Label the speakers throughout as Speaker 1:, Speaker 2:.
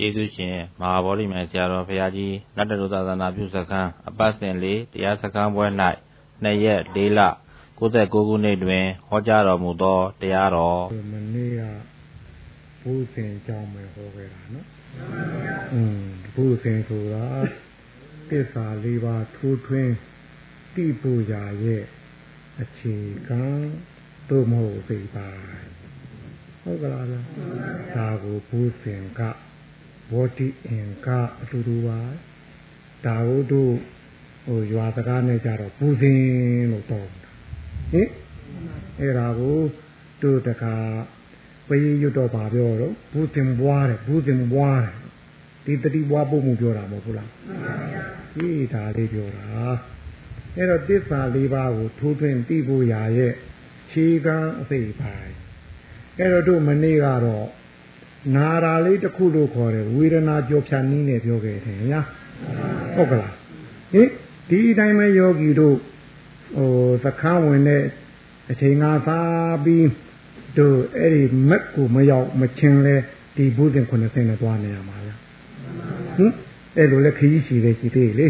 Speaker 1: ကျေးဇူးရှင်မဟာဗောဓိမြိုင်ဆရာတော်ဘုရားကြီးနတ်တလူသာသနာပြုစခန်းအပတ်စဉ်လေးတရားစခန်းပွဲ၌နှစ်ရက်၄လ69ခုနှစ်တွင်ဟောကြားတော်မူသောတရားတော်
Speaker 2: မနေ့ကဘုဇင်ကြောင်းပဲဟောခဲ့တာနော်อืมဘုဇင်ဆိုတာတစ္ဆာ၄ပါးထိုးထွင်းတိပူရာရဲ့အခြေခံတို့မဟုတ်သိပါဟုတ်ကလားဗျာဒါကိုဘုဇင်က ဝတိအင်ကအတူတူပါဒါဟုတ်တို့ဟိုရွာစကားနဲ့ကြတော့ပူဇင်လို့တော့ဟင်အဲ့ဒါကိုတို့တခါပေးရွတ်တော့ပါပြောတော့ဘူးတင်ဘွားတယ်ဘူးတင်ဘွားတယ်ဒီတတိဘွားပုံမှုပြောတာမဟုတ်ဘူးလားဒီဒါလေးပြောတာအဲ့တော့တစ္ဆာလေးပါးကိုထိုးထွင်းသိဖို့ရာရဲ့ခြေကံအစိပ်ပိုင်းအဲ့တော့တို့မနေ့ကတော့ နာရာလေးတစ်ခုလို့ခေါ်တယ်ဝေဒနာကြောဖြာနည်းနဲ့ပြောခဲ့တယ်ညာဟုတ်ကလားဟင်ဒီအတိုင်းပဲယောဂီတို့ဟိုသခန်းဝင်တဲ့အချိန်ကစားပြီးတို့အဲ့ဒီမက်ကိုမရောက်မချင်းလဲဒီဘုဇင်90နဲ့သွားနေရမှာလားဟင်အဲ့လိုလဲခကြီးရှိတယ်ရှိသေးလေ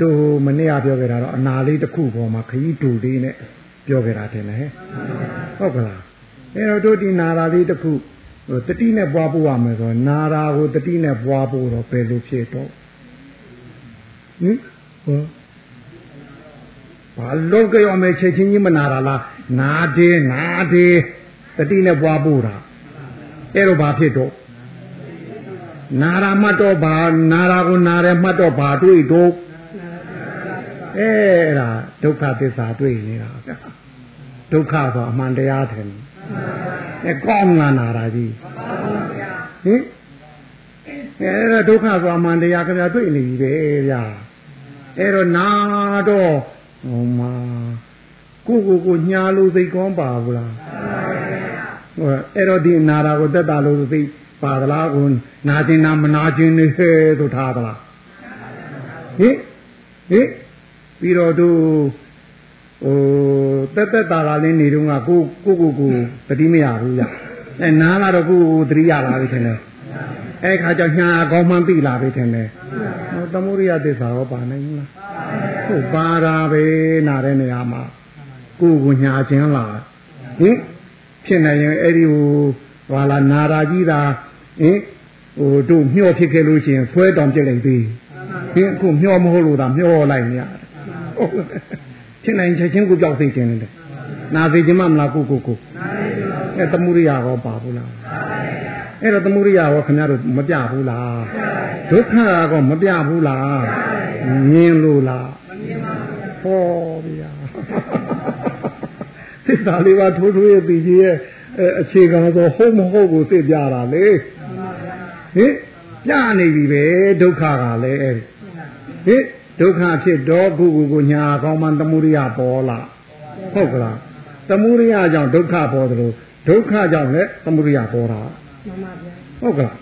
Speaker 2: တို့မနေ့ကပြောခဲ့တာတော့အနာလေးတစ်ခုပေါ်မှာခကြီးတူလေးနဲ့ပြောခဲ့တာတင်လေဟုတ်ကလားအဲ့တော့တို့ဒီနာရာလေးတစ်ခု တတိနဲ့ပွားဖို့ရမယ်ဆိုနာရာကိုတတိနဲ့ပွားဖို့တော့ဘယ်လိုဖြစ်တော့ဟင်ဟောဘာလုံးကြောမယ်ချက်ချင်းကြီးမနာတာလားနာတယ်နာတယ်တတိနဲ့ပွားဖို့တာအဲ့တော့ဘာဖြစ်တော့နာရာမှတ်တော့ဘာနာရာကိုနာရဲမှတ်တော့ဘာတွေ့တော့အဲ့ဒါဒုက္ခသစ္စာတွေ့နေတာဒုက္ခဆိုအမှန်တရားတယ် အဲကောင်းလာနာတာကြီးဟင်အဲ့ဒါဒုက္ခဆိုအမှန်တရားခင်ဗျာတွေ့နေပြီပဲဗျာအဲ့တော့နာတော့ဟိုမှာကိုကိုကိုညာလို့စိတ်ကောင်းပါဘူးလားဟိုအဲ့တော့ဒီနာတာကိုတက်တာလို့သိပါသလားကိုနာကျင်နာမနာကျင်နေဟဲ့ဆိုထားသလားဟင်ဟင်ပြီးတော့သူ ဟိုတက်တက်တာလာလင်းနေတော့ကကိုကိုကိုကိုတတိမရဘူးကြအဲနားလာတော့ကိုကိုတတိရလာပြီထင်တယ်အဲခါကျညာကောင်းမှန်းသိလာပြီထင်တယ်ဟောသမုဒိယသစ္စာရောပါနိုင်ဘူးလားဟုတ်ပါတာပဲနာတဲ့နေရာမှာကိုကိုညာခြင်းလာဟင်ဖြစ်နေရင်အဲ့ဒီဟိုဟာလာနာရာကြီးတာဟင်ဟိုတို့မျောဖြစ်ခဲ့လို့ရှိရင်ဆွဲတောင်ပြစ်လိုက်သေးဟင်အခုမျောမဟုတ်လို့ဒါမျောလိုက်နေရတယ် ဖြစ်နိုင်ချက်ချင်းကိုကြောက်သိခြင်းတယ်နာသိခြင်းမမလားကိုကိုကိုအဲသမုဒိယရောပါဘူးလားအဲ့တော့သမုဒိယရောခင်ဗျားတို့မပြဘူးလားဒုက္ခကောမပြဘူးလားမြင်လို့လားဟောဗျာသစ္စာလေးပါထိုးထိုးရဲ့ပြီးကြီးရဲ့အခြေခံဆိုဟုတ်မဟုတ်ကိုသိကြတာလေဟင်ပြနေပြီပဲဒုက္ခကလည်းအဲ့ဟင် ဒုက္ခဖြစ်တော့ခုခုကိုညာကောင်းမှသမုဒိယပေါ်လာဟုတ်ကလားသမုဒိယကြောင့်ဒုက္ခပေါ်တယ်လို့ဒုက္ခကြောင့်လည်းသမုဒိယပေါ်တာမှန်ပါဗျာဟုတ်ကလား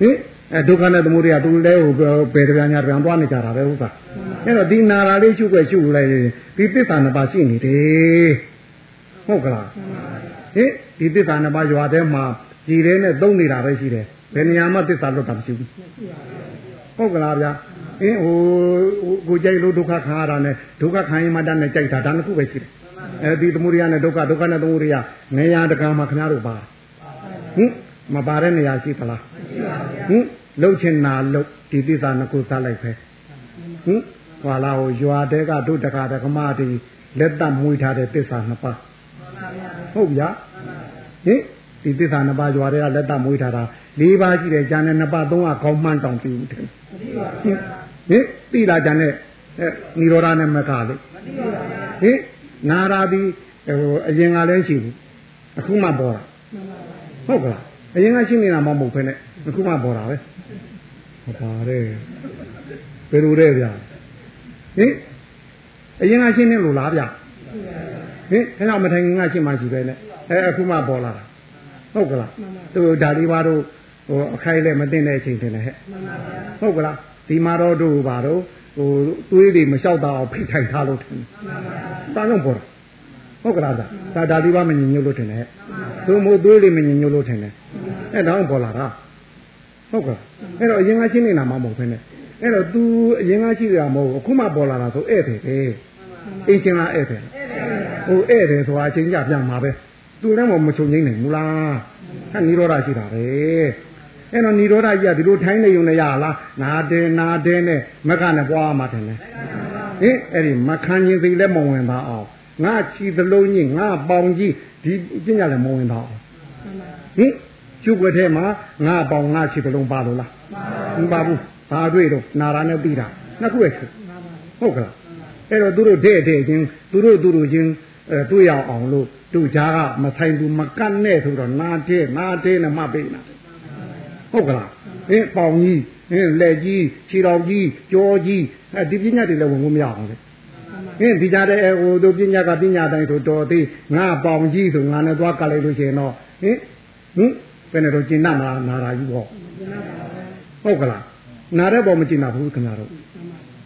Speaker 2: ဟင်အဲဒုက္ခနဲ့သမုဒိယတူလဲဟိုဘယ်တရားညာပြန်သွားနေကြတာပဲဟုတ်ကဲ့အဲ့တော့ဒီနာရာလေးရှုွယ်ရှုလိုက်ဒီသစ္စာနှစ်ပါးရှိနေတယ်ဟုတ်ကလားဟင်ဒီသစ္စာနှစ်ပါးရွာထဲမှာကြည်ရဲနဲ့သုံးနေတာပဲရှိတယ်ဘယ်နေရာမှသစ္စာလွတ်တာမရှိဘူးဟုတ်ကလားဗျာ အင်းဟိုကိုကြိုက်လို့ဒုက္ခခံရတာနဲ့ဒုက္ခခံရင်မှတတ်နဲ့ကြိုက်တာဒါနှစ်ခုပဲရှိတယ်အဲဒီသမုဒိယနဲ့ဒုက္ခဒုက္ခနဲ့သမုဒိယနေရာတကမှာခင်ဗျားတို့ပါဟင်မပါတဲ့နေရာရှိသလားဟင်လှုပ်ချင်တာလှုပ်ဒီသစ္စာနှစ်ခုသတ်လိုက်ပဲဟင်ဟွာလာဟိုရွာတဲကတို့တကာတကမတီလက်တမွေးထားတဲ့သစ္စာနှစ်ပါးဟုတ်ဗျာဟင်ဒီသစ္စာနှစ်ပါးရွာတဲကလက်တမွေးထားတာ၄ပါးရှိတယ်ကျန်တဲ့နှစ်ပါးသုံးကကောင်းမှန်းတောင်ပြီးတယ် ဟင်သိလားကျန်တဲ့နိရောဓနဲ့မကလေဟင်နာရာပြီးဟိုအရင်ကလည်းရှိဘူးအခုမှပေါ်တာဟုတ်ကလားအရင်ကရှိနေတာမဟုတ်ဖ ೇನೆ အခုမှပေါ်တာပဲဟုတ်ပါတယ်ဘယ်လိုလဲဗျာဟင်အရင်ကရှင်းနေလို့လားဗျဟင်အဲ့တော့မထိုင်ခင်ကရှင်းမှရှိပဲနဲ့အဲအခုမှပေါ်လာတာဟုတ်ကလားသူဒါဒီပါတို့ဟိုအခိုက်လည်းမသိတဲ့အချိန်တင်တယ်ဟဲ့ဟုတ်ကလား ဒီမှာတော့တို့ပါတော့ဟိုသွေးတွေမလျှောက်တော့ဖိထိုင်ထားလို့ထင်တယ်တာလုံးပေါ်တာဟုတ်ကလားဒါဒါဒီပါမညင်ညွတ်လို့ထင်တယ်သူမို့သွေးတွေမညင်ညွတ်လို့ထင်တယ်အဲတော့ပေါ်လာတာဟဟုတ်ကဲ့အဲ့တော့အရင်ကရှင်းနေတာမှမဟုတ်ဘဲနဲ့အဲ့တော့ तू အရင်ကရှိတာမဟုတ်ဘူးအခုမှပေါ်လာတာဆိုဧည့်တယ်ပဲအိမ်ချင်းလားဧည့်တယ်ဟိုဧည့်တယ်ဆိုတာအချင်းကြပြန်မှာပဲသူလည်းမချုံငိမ့်နိုင်ဘူးလားဟာနိရောဓရှိတာပဲ အဲ့တော့နိရောဓကြီးကဒီလိုထိုင်းနေုံနဲ့ရလားနာတယ်နာတယ်နဲ့မကနဲ့ပွားမှတယ်လေဟင်အဲ့ဒီမခံရင်စိတ်လည်းမဝင်ပါအောင်ငါချီသလုံးကြီးငါပေါင်ကြီးဒီပညာလည်းမဝင်ပါအောင်ဟင်ကျုပ်ွက်ထဲမှာငါပေါင်ငါချီသလုံးပါလို့လားမပါဘူးဘာတွေ့တော့နာရာနဲ့ပြီးတာနှစ်ခုရဲ့ဟုတ်ကလားအဲ့တော့သူတို့တဲ့တဲ့ချင်းသူတို့သူတို့ချင်းအဲတွေ့ရအောင်လို့သူ့ကြားကမဆိုင်ဘူးမကတ်နဲ့ဆိုတော့နာတဲ့နာတဲ့နဲ့မှပေးနာ ဟုတ်ကလားအင်းပေါင်ကြီးအင်းလက်ကြီးခြေတော်ကြီးကြောကြီးအဲဒီပညာတွေလည်းဝင်လို့မရအောင်လေအင်းဒီကြတဲ့ဟိုတို့ပညာကပညာတိုင်းဆိုတော်သေးငါပေါင်ကြီးဆိုငါနဲ့သွားကလိုက်လို့ရှိရင်တော့ဟင်ဟင်ဘယ်နဲ့တော့ကျင်နာမလားနာရာကြီးပေါ့ဟုတ်ကလားနာတဲ့ပေါ်မကျင်နာဘူးခင်ဗျားတို့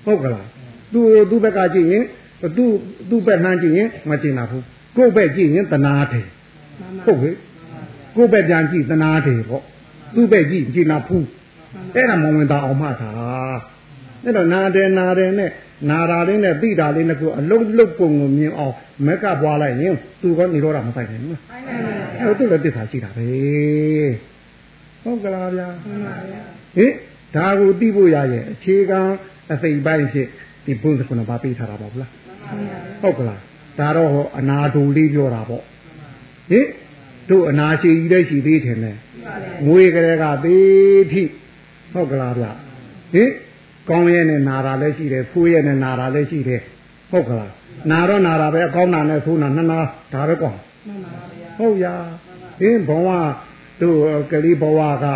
Speaker 2: ဟုတ်ကလားသူသူ့ဘက်ကကြည့်ရင်သူ့သူ့ဘက်နှမ်းကြည့်ရင်မကျင်နာဘူးကိုယ့်ဘက်ကြည့်ရင်တနာတယ်ဟုတ်ပြီကိုယ့်ဘက်ပြန်ကြည့်တနာတယ်ပေါ့ သူ့ဘက်ကြည့်ကျင်နာဘူးအဲ့ဒါမဝင်တာအောင်မှသာအဲ့တော့နာတယ်နာတယ်နဲ့နာတာလေးနဲ့သိတာလေးနဲ့ကိုအလုံးလုံးပုံကိုမြင်အောင်မက်ကပွားလိုက်ရင်သူကနေတော့တာမဆိုင်နိုင်ဘူးအဲ့တော့သူ့လည်းတစ္ဆာရှိတာပဲဟုတ်ကလားဗျာဟင်ဒါကိုသိဖို့ရရဲ့အခြေခံအစိပ်ပိုင်းဖြစ်ဒီဘုန်းစကုဏဘာပေးထားတာပေါ့ဗျာဟုတ်ကလားဒါတော့ဟောအနာဒူလေးပြောတာပေါ့ဟင် တို့အနာရှိကြီးတဲ့ရှိသေးတယ်နဲ့ငွေကလေးကသေးထိဟုတ်ကလားဗျဟင်ကောင်းရဲနဲ့နာတာလည်းရှိတယ်ဖိုးရဲနဲ့နာတာလည်းရှိတယ်ဟုတ်ကလားနာတော့နာတာပဲအကောင်းနာနဲ့ဆိုးနာနှစ်နာဒါပဲကွာဟုတ်ရဟင်ဘဝတို့ကလေးဘဝက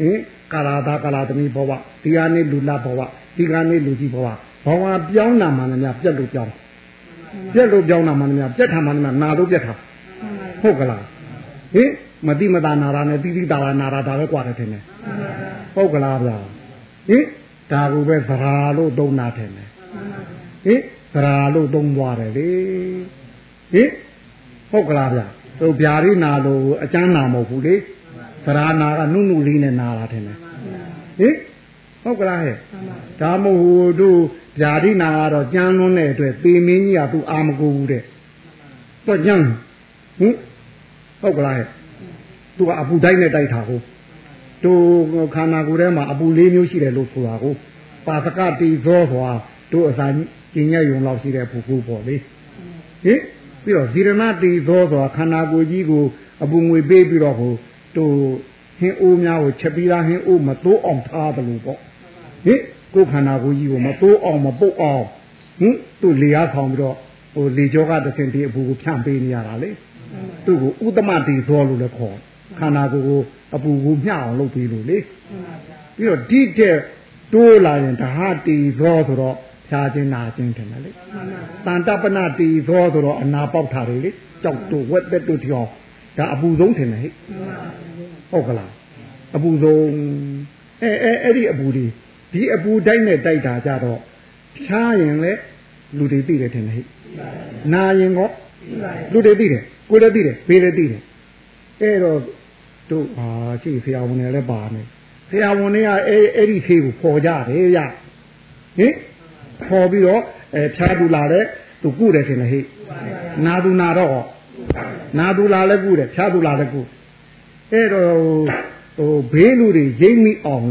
Speaker 2: ဟင်ကာလာသာကာလာသမီးဘဝဒီကနေ့လူလဘဝဒီကနေ့လူကြီးဘဝဘဝပြောင်းတာမှလည်းများပြက်လို့ပြောင်းပြက်လို့ပြောင်းတာမှလည်းများပြက်တာမှလည်းများနာလို့ပြက်တာဟုတ်ကလား ဟင်မတိမတာနာရာနဲ့တိတိတာရာနာရာဒါပဲကွာတယ်ထင်တယ်ဟုတ်ကလားဗျာဟင်ဒါကိုပဲသရာလို့သုံးတာထင်တယ်ဟင်သရာလို့သုံးသွားတယ်လေဟင်ဟုတ်ကလားဗျာသူဗျာရိနာလို့အကျမ်းနာမဟုတ်ဘူးလေသရာနာကနုနုလေးနဲ့နာတာထင်တယ်ဟင်ဟုတ်ကလားဟဲ့ဒါမဟုတ်တို့ဗျာဒိနာကတော့ကြမ်းလွန်းတဲ့အတွက်ပေမင်းကြီးကသူအာမကူဘူးတဲ့တော့ကြမ်းဟင် ဟုတ်ကလားဟဲ့သူကအပူတိုင်းနဲ့တိုက်တာကိုတို့ခန္ဓာကိုယ်ထဲမှာအပူလေးမျိုးရှိတယ်လို့ဆိုတာကိုပါစကတိသောဆိုတာတို့အစာကျင်ရယုံလောက်ရှိတဲ့ဖူဖူပေါ့လေဟင်ပြီးတော့ဇီရဏတိသောဆိုတာခန္ဓာကိုယ်ကြီးကိုအပူငွေပေးပြီးတော့ဟိုတို့ဟင်းအိုးများကိုချက်ပြီးသားဟင်းအိုးမတိုးအောင်ထားတယ်လို့ပေါ့ဟင်ကိုယ်ခန္ဓာကိုယ်ကြီးကိုမတိုးအောင်မပုတ်အောင်ဟင်သူ့လေအားဆောင်ပြီးတော့ဟိုလေကြောကတစ်ဆင့်ဒီအပူကိုဖြန့်ပေးနေရတာလေ သူ့ကိုဥတ္တမတိသောလို့လည်းခေါ်ခန္ဓာကိုယ်ကိုအပူကိုမျှအောင်လုပ်ပြီးလို့လေပြီးတော့ဒီတဲ့တိုးလာရင်ဓာတိသောဆိုတော့ဖြာခြင်းနာခြင်းတယ်လေတန်တပနတိသောဆိုတော့အနာပေါက်တာတွေလေကြောက်တို့ဝက်သက်တို့ပြောဒါအပူဆုံးထင်တယ်ဟဲ့ဟုတ်ကလားအပူဆုံးအဲအဲအဲ့ဒီအပူဒီဒီအပူတိုက်နဲ့တိုက်တာကြတော့ဖြားရင်လေလူတွေသိတယ်ထင်တယ်ဟဲ့နာရင်ကောလူတွေသိတယ် ကိုယ်လည်းသိတယ်ဘေးလည်းသိတယ်အဲ့တော့တို့အာရှိဆရာဝန်တွေလည်းပါနေဆရာဝန်တွေကအဲအဲ့ဒီသေးကိုပေါ်ကြတယ်ရဟင်ပေါ်ပြီးတော့အဲဖြားသူလာတဲ့သူကုတယ်ထင်တယ်ဟဲ့နာသူနာတော့နာသူလာလည်းကုတယ်ဖြားသူလာလည်းကုအဲ့တော့ဟိုဘေးလူတွေရိမ့်မိအောင်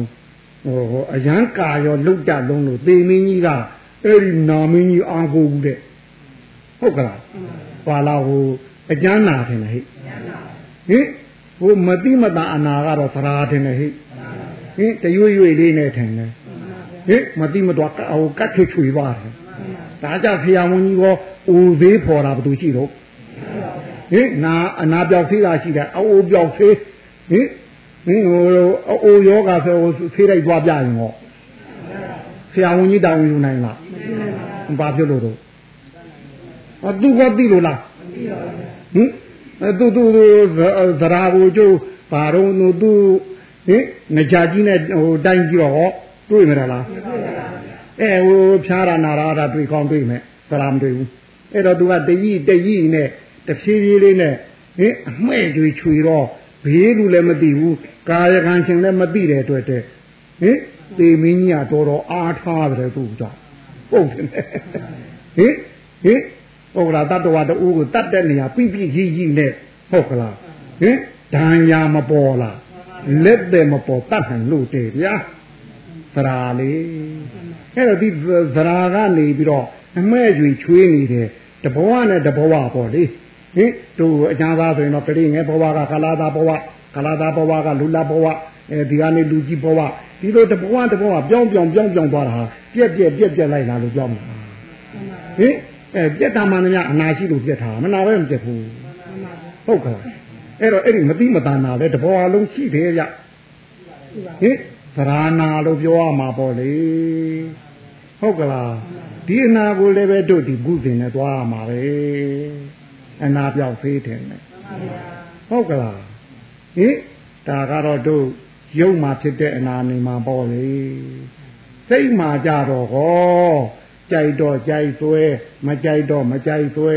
Speaker 2: ဟိုအရန်ကာရောလုတ်ကြလုံးလို့သေမင်းကြီးကအဲ့ဒီနာမင်းကြီးအာကိုဘူးတဲ့ဟုတ်ကလားပါလာဟို အကျမ်းနာထင်တယ်ဟဲ့ဟင်ဟိုမတိမတာအနာကတော့သရာထင်တယ်ဟိဟင်တရွေ့ရွေ့လေးနဲ့ထင်တယ်ဟင်မတိမတော့ဟိုကတ်ချွချွေပါတယ်ဒါကြဖျာဝန်ကြီးကအိုသေးဖော်တာဘယ်သူရှိတော့ဟင်နာအနာပြောက်သေးတာရှိတယ်အိုးပြောက်သေးဟင်ဟင်ဟိုအိုးယောဂဆိုဖေးလိုက်သွားပြရင်ဟောဆရာဝန်ကြီးတောင်းယူနိုင်လားဘာဖြစ်လို့တော့အတူကသိလို့လား ဟင်သူသူသရာကိုကျိုးဘာတော့သူဟင်ငကြကြီးနဲ့ဟိုတိုင်းပြီးတော့ဟောတွေ့မလားအဲဟိုဖြားရနာရတာတွေ့ကောင်းတွေ့မယ်သရာမတွေ့ဘူးအဲ့တော့သူကတကြီးတကြီးနဲ့တဖြည်းဖြည်းလေးနဲ့ဟင်အမှဲ့ကြွေချွေတော့ဘေးလူလည်းမသိဘူးကာယကံရှင်လည်းမသိတဲ့အတွက်တဲ့ဟင်တေမင်းကြီးကတော်တော်အားထားတယ်သူကြောင့်ဟုတ်တယ်ဟင်ဟင် ဟုတ်လားတတ္တဝါတူကိုတတ်တဲ့နေရာပြပြကြီးကြီးနဲ့ဟုတ်ကလားဟင်ဒဏ်ရာမပေါ်လားလက်တယ်မပေါ်တတ်နိုင်လို့တဲ့ဗျာသရာလေးအဲ့တော့ဒီသရာကနေပြီးတော့အမဲ့ကျွေချွေးနေတယ်တဘဝနဲ့တဘဝပေါ့လေဟင်တို့အညာသားဆိုရင်တော့ကလေးငယ်ဘဝကခလာသားဘဝခလာသားဘဝကလူလာဘဝအဲဒီကနေလူကြီးဘဝဒီလိုတဘဝတဘဝပြောင်းပြောင်းပြောင်းပြောင်းသွားတာဟာပြက်ပြက်ပြက်ပြက်လိုက်လာလို့ပြောင်းမှာဟင် အဲပြက်တာမှန်များအနာရှိလို့ပြက်တာမနာပဲမပြက်ဘူးဟုတ်ကဲ့အဲ့တော့အဲ့ဒီမတိမတာနာလဲတဘောလုံးရှိတယ်ကြဟင်သရဏာလို့ပြောရမှာပေါ့လေဟုတ်ကလားဒီအနာကိုလည်းပဲတို့ဒီဘုဇင်နဲ့သွားရမှာပဲအနာပြောက်သေးတယ်နဲ့ဟုတ်ကလားဟင်ဒါကတော့တို့ရုပ်မှာဖြစ်တဲ့အနာနေမှာပေါ့လေစိတ်မှာကြတော့ဟော ကြိုက်တော့ကြိုက်သွဲမကြိုက်တော့မကြိုက်သွဲ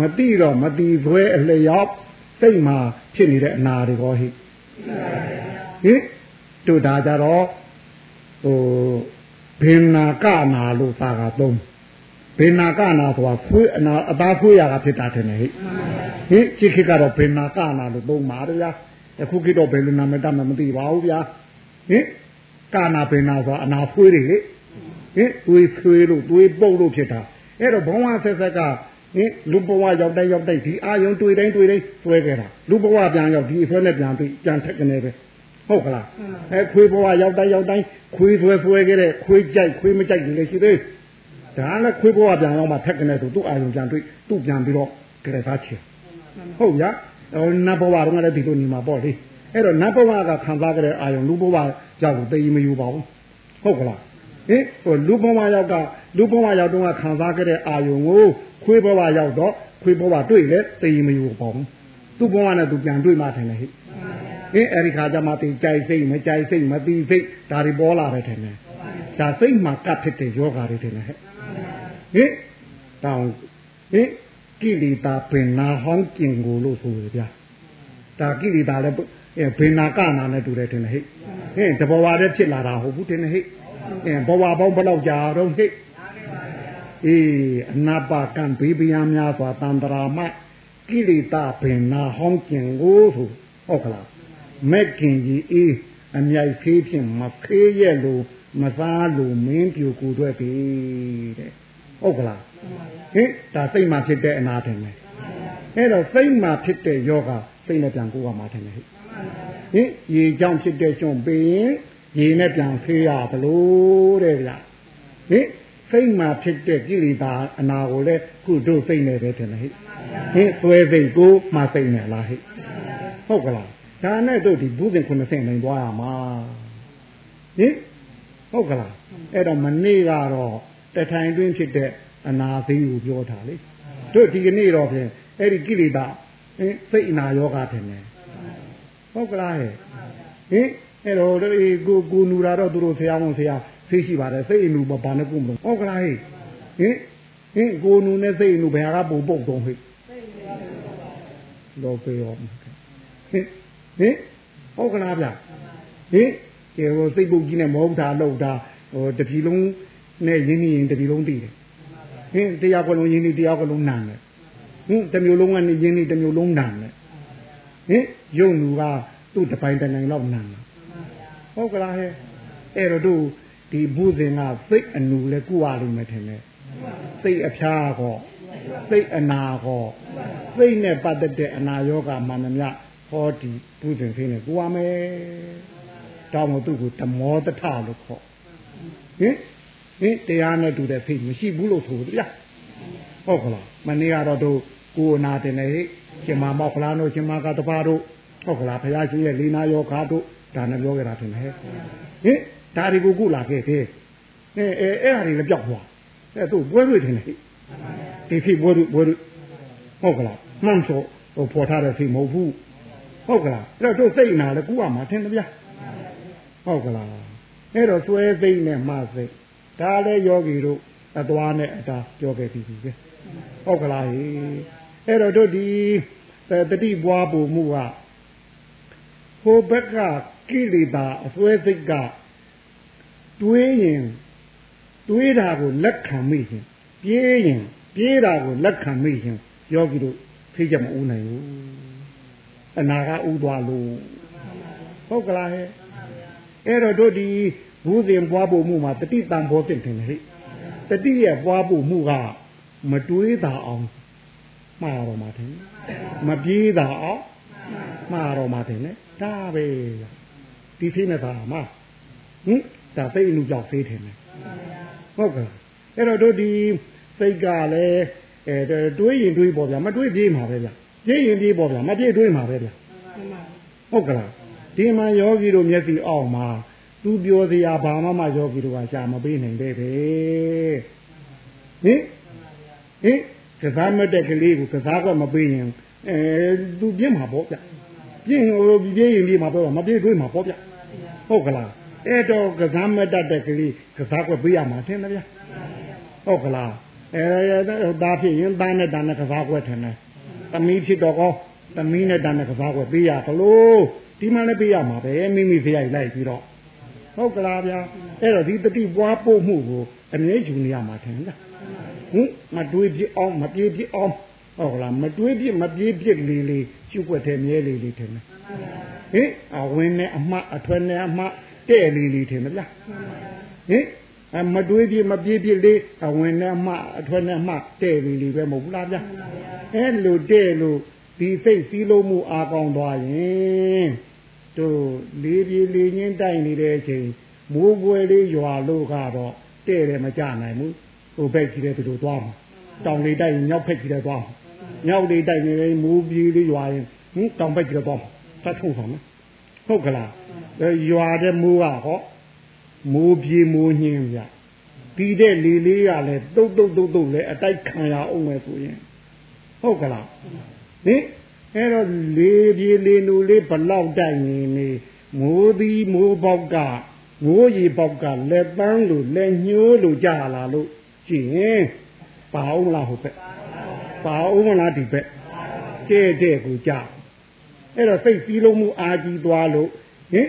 Speaker 2: မတိတော့မတိသွဲအလျောက်စိတ်မှာဖြစ်နေတဲ့အနာတွေဟောဟိဟင်တို့ဒါကြတော့ဟိုဘင်နာကနာလို့သာကသုံးဘင်နာကနာဆိုတာဖွေးအနာအသားဖွေးရတာဖြစ်တာတယ်ဟိဟင်จิตခိကတော့ဘင်နာကနာလို့သုံးပါဗျာအခုကိတော့ဘယ်လိုနာမည်တတ်မှမသိပါဘူးဗျာဟင်ကာနာဘင်နာဆိုတာအနာဖွေးတွေလေ ဟင်သွေးဆွေးလို့သွေးပုတ်လို့ဖြစ်တာအဲ့တော့ဘဝဆက်ဆက်ကဟင်လူဘဝရောက်တိုင်းရောက်တိုင်းဒီအာယုံတွေ့တိုင်းတွေ့တိုင်းဆွဲခဲ့တာလူဘဝပြန်ရောက်ဒီအဆွဲနဲ့ပြန်တွေ့ပြန်ထက်ကနေပဲဟုတ်ကလားအဲခွေးဘဝရောက်တိုင်းရောက်တိုင်းခွေးဆွဲဆွဲခဲ့တဲ့ခွေးကြိုက်ခွေးမကြိုက်ဘူးလေရှိသေးဒါလည်းခွေးဘဝပြန်ရောက်မှထက်ကနေဆိုသူ့အာယုံပြန်တွေ့သူ့ပြန်ပြီးတော့ကြရသားချင်ဟုတ်ရဟိုနတ်ဘဝတော့လည်းဒီလိုနေမှာပေါ့လေအဲ့တော့နတ်ဘဝကခံစားကြတဲ့အာယုံလူဘဝရောက်ကိုသိမယူပါဘူးဟုတ်ကလား ဟင်ဟိုလူဘဝရောက်ကလူဘဝရောက်တော့ခံစားကြတဲ့အာယုံကိုခွေးဘဝရောက်တော့ခွေးဘဝတွေ့လေသိမယူပါဘူးသူ့ဘဝနဲ့သူပြန်တွေ့မှထင်တယ်ဟိဟင်အဲ့ဒီခါကျမှသိကြိုက်စိတ်မကြိုက်စိတ်မသိစိတ်ဒါတွေပေါ်လာတယ်ထင်တယ်ဒါစိတ်မှာကပ်ဖြစ်တဲ့ယောဂါတွေထင်တယ်ဟဲ့ဟင်တောင်းဟင်ကိလေသာပင်နာဟောင်းကျင်ကိုလို့ဆိုရဗျာဒါကိလေသာလည်းအဲဘင်နာကနာနဲ့တူတယ်ထင်တယ်ဟဲ့ဟင်တဘဝတည်းဖြစ်လာတာဟုတ်ဘူးထင်တယ်ဟဲ့ အဲဘဝပေါင်းဘယ်လောက်ကြာတော့ဟဲ့အေးအနာပါကံဘေးဗျာများစွာတန္တရာမကိလေသာပင်နာဟောင်းကျင်ကိုဆိုဟုတ်ကလားမက်ကင်ကြီးအေးအမြိုက်ဖေးဖြင့်မဖေးရဲ့လို့မစားလို့မင်းပြူကူတွေ့ပြီတဲ့ဟုတ်ကလားဟင်ဒါစိတ်မှဖြစ်တဲ့အနာတယ်မယ်အဲ့တော့စိတ်မှဖြစ်တဲ့ယောဂစိတ်နဲ့ပြန်ကိုယ်ကမှတယ်မယ်ဟင်ရေကြောင့်ဖြစ်တဲ့ရှင်ပင် ရေနဲ့ပြန်ဖေးရဘလို့တဲ့ဗျဟင်စိတ်မှဖြစ်တဲ့ကိလေသာအနာကိုလည်းခုတို့စိတ်နဲ့ပဲတယ်ဟင်ဟင်သွဲစိတ်ကိုမှစိတ်နဲ့လားဟိဟုတ်ကလားဒါနဲ့တို့ဒီဘုဇင်90နိုင်သွားရမှာဟင်ဟုတ်ကလားအဲ့တော့မနေ့ကတော့တထိုင်တွင်းဖြစ်တဲ့အနာသိကိုပြောတာလေတို့ဒီကနေ့တော့ဖြင့်အဲ့ဒီကိလေသာဟင်စိတ်အနာယောဂထင်တယ်ဟုတ်ကလားဟဲ့ဟင် အဲ့တော့ဒီကိုကိုနူတာတော့သူတို့ဆရာမဆရာသိရှိပါတယ်စိတ်အနူဘာနဲ့ကုမလို့ဟုတ်ကလားဟဲ့ဟင်ဟင်ကိုနူနဲ့စိတ်အနူဘယ်ဟာကပုံပုတ်တော့ဟဲ့လောပေရောဟင်ဟင်ဟုတ်ကလားဗျဟင်ကျေဟိုစိတ်ပုတ်ကြီးနဲ့မောတာလောက်တာဟိုတပြီလုံးနဲ့ရင်းနေရင်တပြီလုံးတည်တယ်ဟင်တရားကလုံးရင်းနေတရားကလုံးနံတယ်ဟင်တမျိုးလုံးကနေရင်းနေတမျိုးလုံးနံတယ်ဟင်ယုံလူကသူ့တပိုင်းတနိုင်လောက်နံတယ် ဟုတ်ကလားဟဲ့အဲ့တော့တို့ဒီဘုဇင်ကစိတ်အနူလဲကုရလိမ့်မယ်ထင်တယ်စိတ်အဖျားကောစိတ်အနာကောစိတ်နဲ့ပတ်သက်တဲ့အနာယောဂမှန်သမျှဟောဒီဘုဇင်ဖိနေကိုရမယ်တောင်းမသူ့ကိုတမောတထလို့ခေါ်ဟင်ဟင်တရားနဲ့တူတဲ့ဖိမရှိဘူးလို့ဆိုဗျာဟုတ်ကလားမနေ့ကတော့တို့ကိုနာတင်နေဟိရှင်မမောက်ခလားတို့ရှင်မကတပါတို့ဟုတ်ကလားဘုရားရှိရဲ့လေးနာယောဂါတို့ ဒါနဲ့ပြောကြတာတင်ဟဲ့ဟင်ဒါတွေကိုကုလာခဲ့တယ်အဲအဲအဲ့ဟာတွေလည်းပြောက်သွားအဲသူပွဲတွေ့တင်နေဟိဒီဖိပွဲတွေ့ပွဲတွေ့ဟုတ်ကလားမှန်ဆိုဟိုပေါ်ထားတဲ့ဖိမဟုတ်ဘူးဟုတ်ကလားအဲ့တော့တို့စိတ်နာလဲကုရမှာထင်တယ်ဗျာဟုတ်ကလားအဲ့တော့သွဲသိမ့်နဲ့မှစိတ်ဒါလည်းယောဂီတို့အသွားနဲ့အတာပြောခဲ့ပြီးပြီပဲဟုတ်ကလားဟိအဲ့တော့တို့ဒီတတိပွားပူမှုကဖိုဘက်က ကိလေသာအစွဲစိတ်ကတွေးရင်တွေးတာကိုလက်ခံမိရင်ပြေးရင်ပြေးတာကိုလက်ခံမိရင်ယောဂီတို့ဖိကြမဦးနိုင်ဘူးအနာကဥသွားလို့ဟုတ်ကလားဟဲ့အဲ့တော့တို့ဒီဘူးစဉ်ပွားဖို့မှုမှာတတိတံဘောဖြစ်တယ်ဟဲ့တတိရဲ့ပွားဖို့မှုကမတွေးတာအောင်မှားတော့မှာတယ်မပြေးတာအောင်မှားတော့မှာတယ်လေဒါပဲ ဒီဖိနေတာမှာဟင်ဒါသိအမှုကြောင့်ဖေးတယ်ဟုတ်ကဲ့အဲ့တော့တို့ဒီစိတ်ကလည်းအဲတွေးရင်တွေးပေါ့ဗျာမတွေးပြေးမှာပဲဗျာပြေးရင်ပြေးပေါ့ဗျာမပြေးတွေးမှာပဲဗျာဟုတ်ကလားဒီမှာယောဂီတို့မျက်စိအောက်မှာသူပြောစရာဘာမှမယောဂီတို့ကရှာမပေးနိုင်ပဲပဲဟင်ဟင်ကစားမတဲ့ကလေးကိုကစားကမပေးရင်အဲသူပြင်းမှာပေါ့ဗျ ပြင်းဟိုပြေးရင်ပြေးမှာပေါ့မပြေးတွေးမှာပေါ့ဗျဟုတ်ကလားအဲ့တော့ကစားမတတ်တဲ့ကလေးကစားကွက်ပေးရမှာထင်တယ်ဗျဟုတ်ကလားအဲဒါဖြစ်ရင်သားနဲ့တန်နဲ့ကစားကွက်ထင်တယ်သမီးဖြစ်တော့ကောသမီးနဲ့တန်နဲ့ကစားကွက်ပေးရသလိုဒီမှလည်းပေးရမှာပဲမိမိဖရိုက်လိုက်ပြီးတော့ဟုတ်ကလားဗျာအဲ့တော့ဒီတတိပွားပို့မှုကိုအမြဲယူနေရမှာထင်လားဟင်မတွေးပြအောင်မပြေးပြအောင်ဟုတ်ကလားမတွေးပြမပြေးပြလေးလေး ကျုပ်ွက်တဲ့မြဲလေးလေးထင်တယ်ဟင်အဝင်နဲ့အမှအထွက်နဲ့အမှတဲ့လေးလေးထင်မလားဟင်အမတွေးပြမပြေးပြလေးအဝင်နဲ့အမှအထွက်နဲ့အမှတဲ့လေးလေးပဲမဟုတ်ဘူးလားဗျအဲလိုတဲ့လို့ဒီစိတ်စည်းလုံးမှုအာကောင်းသွားရင်တို့လေးပြေးလေးချင်းတိုက်နေတဲ့အချိန်မိုးပွဲလေးရွာလို့ကတော့တဲ့တယ်မကြနိုင်ဘူးဟိုဘက်ကြီးတဲ့သူတို့သွားမှာတောင်လေးတိုက်ရင်မြောက်ဘက်ကြီးတဲ့သွားမှာ မြောက်လေးတိုက်နေရင်မိုးပြေးလေးရွာရင်ဟင်တောင်ဘက်ကြီးတဲ့သွားမှာသတ်ထုံဆောင်နော်ဟုတ်ကလားရွာတဲ့မိုးကဟောမိုးပြေမိုးညင်းပြပြီးတဲ့လေလေးကလည်းတုတ်တုတ်တုတ်တုတ်လည်းအတိုက်ခံရအောင်မယ်ဆိုရင်ဟုတ်ကလားဟင်အဲ့တော့လေပြေလေနူလေးဘလောက်တိုက်နေနေမိုးသည်မိုးပေါက်ကမိုးရီပေါက်ကလက်ပန်းလို့လက်ညှိုးလို့ကြာလာလို့ကြည့်ရင်ပါအောင်လားဟုတ်ပဲပါ အောင်မလားဒီဘက်တဲ့တဲ့ကိုကြာအဲ့တော့စိတ်ပြီးလုံးမှုအာကြီးသွားလို့ဟင်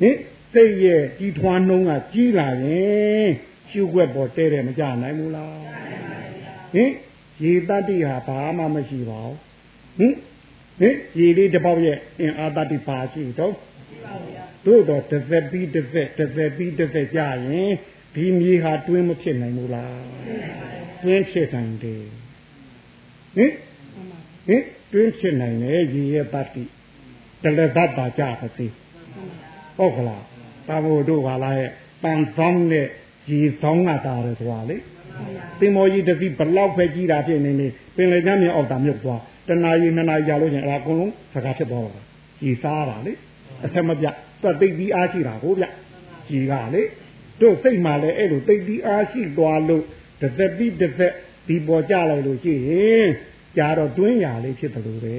Speaker 2: ဟင်စိတ်ရဲ့ကြီးထွားနှုံးကကြီးလာရင်ရှုွက်ပေါ်တဲတယ်မကြနိုင်ဘူးလားဟင်ရေတတ္တိဟာဘာမှမရှိပါဘူးဟင်ဟင်ရေလေးတစ်ပေါက်ရဲ့အင်အားတတ္တိပါရှိတော့တို့တော့တစ်သက်ပြီးတစ်သက်တစ်သက်ပြီးတစ်သက်ကြရင်ဒီမြေဟာတွင်းမဖြစ်နိုင်ဘူးလားတွင်းဖြစ်နိုင်တယ် ဟင်ဟင်တွင်းဖြစ်နိုင်တယ်ရေရဲ့တတ္တိတလည်းသတ်ပါကြပါစေဟုတ်ကလားတာဘို့တို့ကလာရဲ့ပန်ဆောင်နဲ့ရေဆောင်ကတာတယ်ဆိုတာလေသင်္ဘောကြီးတစ်စီးဘလောက်ပဲကြီးတာဖြစ်နေနေပင်လယ်ကျမ်းမြေအောက်တာမြုပ်သွားတနာရီနှစ်နာရီကြာလို့ရှင်အဲ့ဒါအကုန်လုံးစကားဖြစ်သွားတာကြီးစားတာလေအဆက်မပြတ်သူသိပြီးအားရှိတာကိုဗျကြီးကလေတို့စိတ်မှလည်းအဲ့လိုသိပြီးအားရှိသွားလို့တစ်သက်ပြီးတစ်သက် ဒီပေါ်ကြလိုက်လို့ရှိရင်ကြာတော့တွင်းရလေးဖြစ်တယ်လို့ပဲ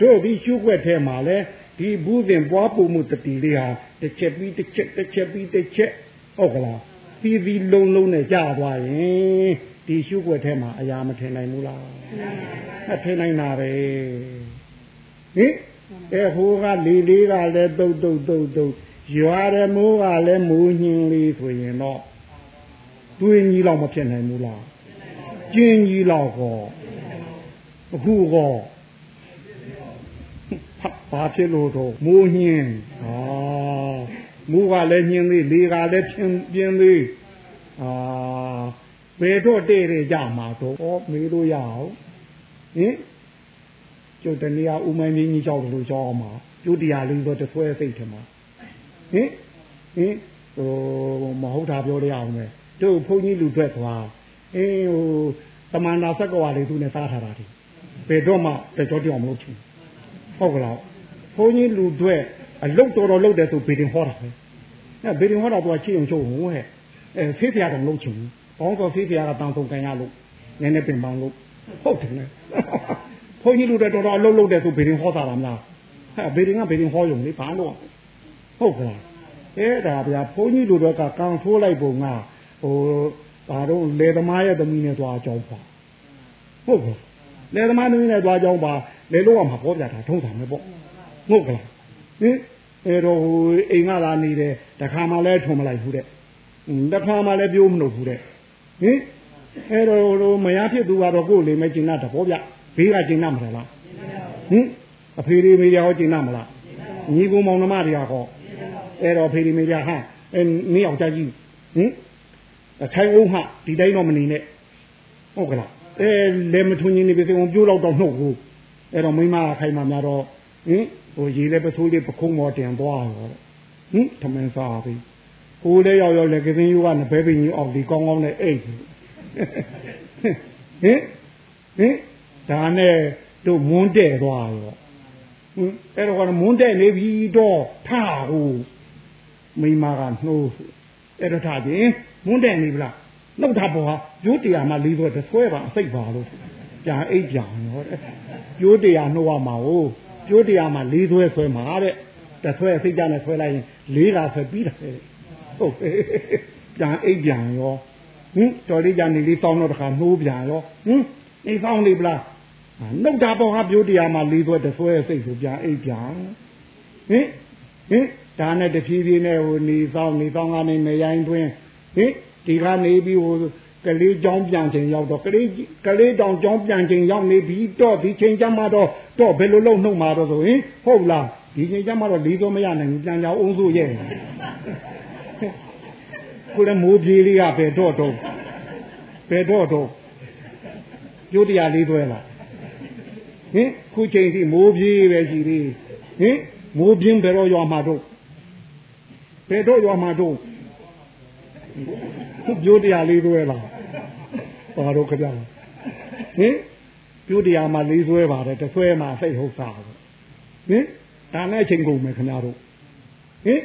Speaker 2: တို့ဒီရှုွက်ထဲမှာလဲဒီဘူးစဉ်ပွားပူမှုတတိလေးဟာတစ်ချက်ပြီးတစ်ချက်တစ်ချက်ပြီးတစ်ချက်ဟုတ်ကလားပြီးပြီးလုံးလုံးနဲ့ကြာသွားရင်ဒီရှုွက်ထဲမှာအရာမထင်နိုင်ဘူးလားမထင်နိုင်တာပဲဟင်အဲဟိုကလေလေးကလည်းတုတ်တုတ်တုတ်တုတ်ရွာတဲ့မိုးကလည်းမိုးညင်းလေးဆိုရင်တော့တွင်းကြီးတော့မဖြစ်နိုင်ဘူးလား ကျင်းကြီးတော့ကောအခုကောဘာဖြစ်လို့တော့မိုးညင်းဟာမိုးကလည်းညင်းသေးလေကလည်းဖြင်းပြင်းသေးအာဘယ်တော့တဲ့ရကြမှာတော့ဩမေးလို့ရအောင်ဟင်ကျုပ်တနည်းဥမိုင်းမင်းကြီးကြောက်လို့ကြောက်အောင်မှာကျုပ်တရားလေးတော့တဆွဲစိတ်ထမှာဟင်ဟင်ဟိုမဟုတ်တာပြောရအောင်မယ်တို့ဘုန်းကြီးလူထွက်သွား အေးဟိုတမန်တော်ဆက်ကဝါလေးသူနဲ့စားထားတာဒီဘယ်တော့မှတကြောတောင်မလုပ်ချင်ဟုတ်ကလားဘုန်းကြီးလူတွေ့အလုတ်တော်တော်လုတ်တယ်ဆိုဘေဒင်ဟောတာပဲအဲဘေဒင်ဟောတာသူကချစ်အောင်ချုပ်ဟိုဟဲ့အဲဖေးဖျားတော်လုံးချင်ဘောင်းတော်ဖေးဖျားကတန်ဆုံးကန်ရလို့နည်းနည်းပင်ပန်းလို့ဟုတ်တယ်လေဘုန်းကြီးလူတွေတော်တော်အလုတ်လုတ်တယ်ဆိုဘေဒင်ဟောတာလားမလားအဲဘေဒင်ကဘေဒင်ဟောယုံလေဘာလို့ဟုတ်ကလားအဲဒါဗျာဘုန်းကြီးလူတွေကကန်ထိုးလိုက်ပုံကဟို ဒါတော့လေသမားရဲ့သမီးနဲ့သွားအကြောင်းပါဟုတ်ကဲ့လေသမားသမီးနဲ့သွားအကြောင်းပါလေလို့ကမှာပေါ်ပြတာထုံးတာမယ်ပေါ့ဟုတ်ကလားဟဟင်အဲတော့ဟိုအိမ်ကလာနေတယ်တခါမှလည်းထုံမလိုက်ဘူးတဲ့တခါမှလည်းပြိုးမလို့ဘူးတဲ့ဟင်အဲတော့မရဖြစ်သူကတော့ကိုယ်လေးမဲကျင်တာတဘောဗျဘေးကကျင်တာမလားဟင်အဖေလေးမေးရဟောကျင်တာမလားညီကူမောင်နှမတွေကဟောအဲတော့ဖေလေးမေးရဟာအဲနေအောင်ကြကြီးဟင် အခိုင်အောင်ဟာဒီတိုင်းတော့မနေနဲ့ဟုတ်ကလားအဲလေမထွန်းကြီးနေပြီဆိုပြိုးတော့တော့နှုတ်ဘူးအဲတော့မိမခိုင်မှများတော့ဟင်ဟိုရေလည်းပစိုးလေးပခုံးမော်တင်သွားရောဟင်ထမင်းစားပြီဟိုလည်းရောက်ရောက်လည်းကစင်းယူကနဘဲပင်ကြီးအောင်ဒီကောင်းကောင်းနဲ့အိတ်ဟင်ဟင်ဒါနဲ့တို့မွန်းတဲ့သွားရောဟင်အဲ့တော့ကမွန်းတဲ့နေပြီတော့ထဟိုမိမကနှိုးအဲ့တော့ထားခြင်း မွန်းတဲ့နေပြီလားနှုတ်တာပေါ်ဟာကျိုးတရားမှလေးဆိုတဆွဲပါအစိတ်ပါလို့ကြာအိတ်ကြောင်ရောတဲ့ကျိုးတရားနှုတ်ရမှာဟုတ်ကျိုးတရားမှာလေးဆွဲဆွဲမှာတဲ့တဆွဲစိတ်ကြနဲ့ဆွဲလိုက်ရင်လေးကဆွဲပြီးတယ်ဟုတ်ပြန်အိတ်ပြန်ရောဟင်တော်လေးကြနေလေးတောင်းတော့တခါနှိုးပြန်ရောဟင်အိမ်ဆောင်နေပလားနှုတ်တာပေါ့ဟာပြိုးတရားမှာလေးဆွဲတဆွဲစိတ်ဆိုပြန်အိတ်ပြန်ဟင်ဟင်ဒါနဲ့တဖြည်းဖြည်းနဲ့ဟိုနေဆောင်နေဆောင်ကနေမရိုင်းတွင်း ဟင်ဒီကနေပြီးဟိုကလေးကြောင်းပြန်ချိန်ရောက်တော့ကလေးကလေးတောင်ကြောင်းပြန်ချိန်ရောက်နေပြီတော့ဒီချိန်ကျမှတော့တော့ဘယ်လိုလုပ်နှုတ်မှာတော့ဆိုရင်ဟုတ်လားဒီချိန်ကျမှတော့လေးစိုးမရနိုင်ဘူးပြန်ကြအောင်စိုးရဲ့ကိုလည်းမိုးပြေးလေးကဘယ်တော့တော့ဘယ်တော့တော့ကျိုးတရားလေးသွဲလားဟင်ခုချိန်ထိမိုးပြေးပဲရှိသေးဟင်မိုးပြင်းဘယ်တော့ရွာမှာတော့ဘယ်တော့ရွာမှာတော့ခု ပြိုးတရားလေးသွဲလားပါတော့ကြပါဟင်ပြိုးတရားမှာလေးသွဲပါတယ်တဆွဲမှာစိတ်ဟုတ်စားဟင်ဒါနဲ့အချိန်ကုန်မယ်ခင်ဗျားတို့ဟင်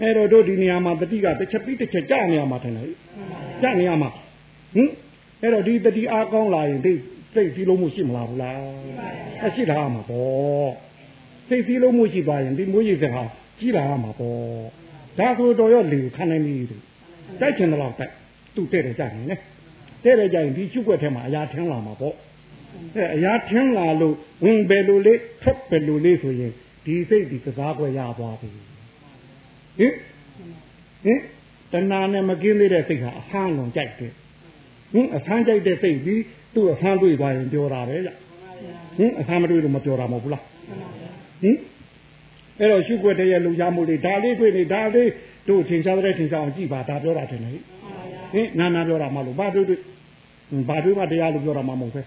Speaker 2: အဲ့တော့တို့ဒီနေရာမှာတတိကတစ်ချက်ပြီးတစ်ချက်ကြာနေရမှာထင်တယ်ကြာနေရမှာဟင်အဲ့တော့ဒီတတိအားကောင်းလာရင်ဒီစိတ်စည်းလုံးမှုရှိမလားဘူးလားအရှိတာမှာပေါ့စိတ်စည်းလုံးမှုရှိသွားရင်ဒီမိုးရေစကားကြီးလာမှာပေါ့ဒါဆိုတော့ရောလေခံနိုင်ပြီတို က်ချင်တော့တိုက်သူ့တဲ့တယ်ကြာနေလေတဲ့တယ်ကြာရင်ဒီချုပ်ွက်ထဲမှာအရာထင်းလာမှာပေါ့အဲအရာထင်းလာလို့ဝင်ပဲလို့လေးထွက်ပဲလို့လေးဆိုရင်ဒီစိတ်ဒီကစားကွက်ရသွားပြီဟင်ဟင်တဏှာနဲ့မကင်းသေးတဲ့စိတ်ဟာအဟမ်းလုံးကြိုက်တယ်ဟင်အဆန်းကြိုက်တဲ့စိတ်ပြီးသူ့အဆန်းတွေ့သွားရင်ပြောတာပဲကြဟင်အဆန်းမတွေ့လို့မပြောတာမဟုတ်ဘူးလားဟင်အဲ့တော့ရှုွက်တဲ့ရဲ့လူရမှုလေးဒါလေးတွေ့နေဒါလေး တို့ထင်ရှားတဲ့ထင်ရှားအောင်ကြည့်ပါဒါပြောတာထင်တယ်ဟင်နာနာပြောတာမလို့ဘာတွေ့တွေ့ဘာတွေ့မှတရားလို့ပြောတာမှမဟုတ်ပဲ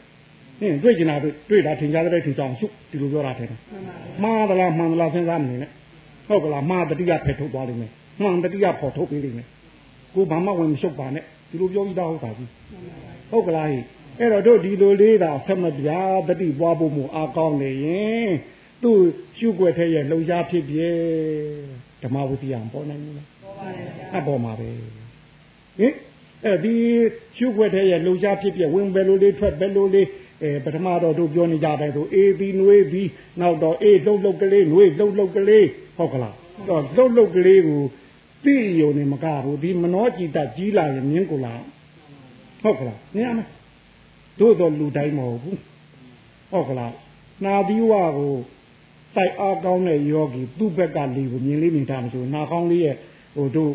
Speaker 2: ဟင်တွေ့ကျင်တာတွေ့တွေ့တာထင်ရှားတဲ့ထင်ရှားအောင်ရှုဒီလိုပြောတာထင်တယ်မှားသလားမှန်သလားစဉ်းစားမနေနဲ့ဟုတ်ကလားမှားတတိယဖယ်ထုတ်သွားလိမ့်မယ်မှန်တတိယပေါ်ထုတ်ပေးလိမ့်မယ်ကိုဘာမှဝင်မရှုပ်ပါနဲ့ဒီလိုပြောပြီးသားဟုတ်တာကြီးဟုတ်ကလားဟိအဲ့တော့တို့ဒီလိုလေးတာဆက်မပြားတတိပွားဖို့မအားကောင်းနေရင်သူ့ရှုွက်ထဲရဲ့လှုပ်ရှားဖြစ်ပြဲဓမ္မဝိသယံပေါ်နိုင်ဘူးလားပေါ်ပါရဲ့ အပေါ်မှာပဲဟင်အဲဒီရှုွက်ထဲရဲ့လှုပ်ရှားဖြစ်ပြဲဝင်ဘယ်လိုလေးထွက်ဘယ်လိုလေးအဲပထမတော့တို့ပြောနေကြတယ်ဆိုအေးပြီးနှွေးပြီးနောက်တော့အေးလှုပ်လှုပ်ကလေးနှွေးလှုပ်လှုပ်ကလေးဟုတ်ကလားတော့လှုပ်လှုပ်ကလေးကိုသိယုံနေမကဘူးဒီမနောจิตကြီးလာရင်မြင်းကိုလာဟုတ်ကလားမြင်ရမယ်တို့တော့လူတိုင်းမဟုတ်ဘူးဟုတ်ကလားနာသီဝကိုတိုက်အားကောင်းတဲ့ယောဂီသူ့ဘက်ကလေကိုမြင်လေးမြင်တာမဆိုနာကောင်းလေးရဲ့ ဟိုတို့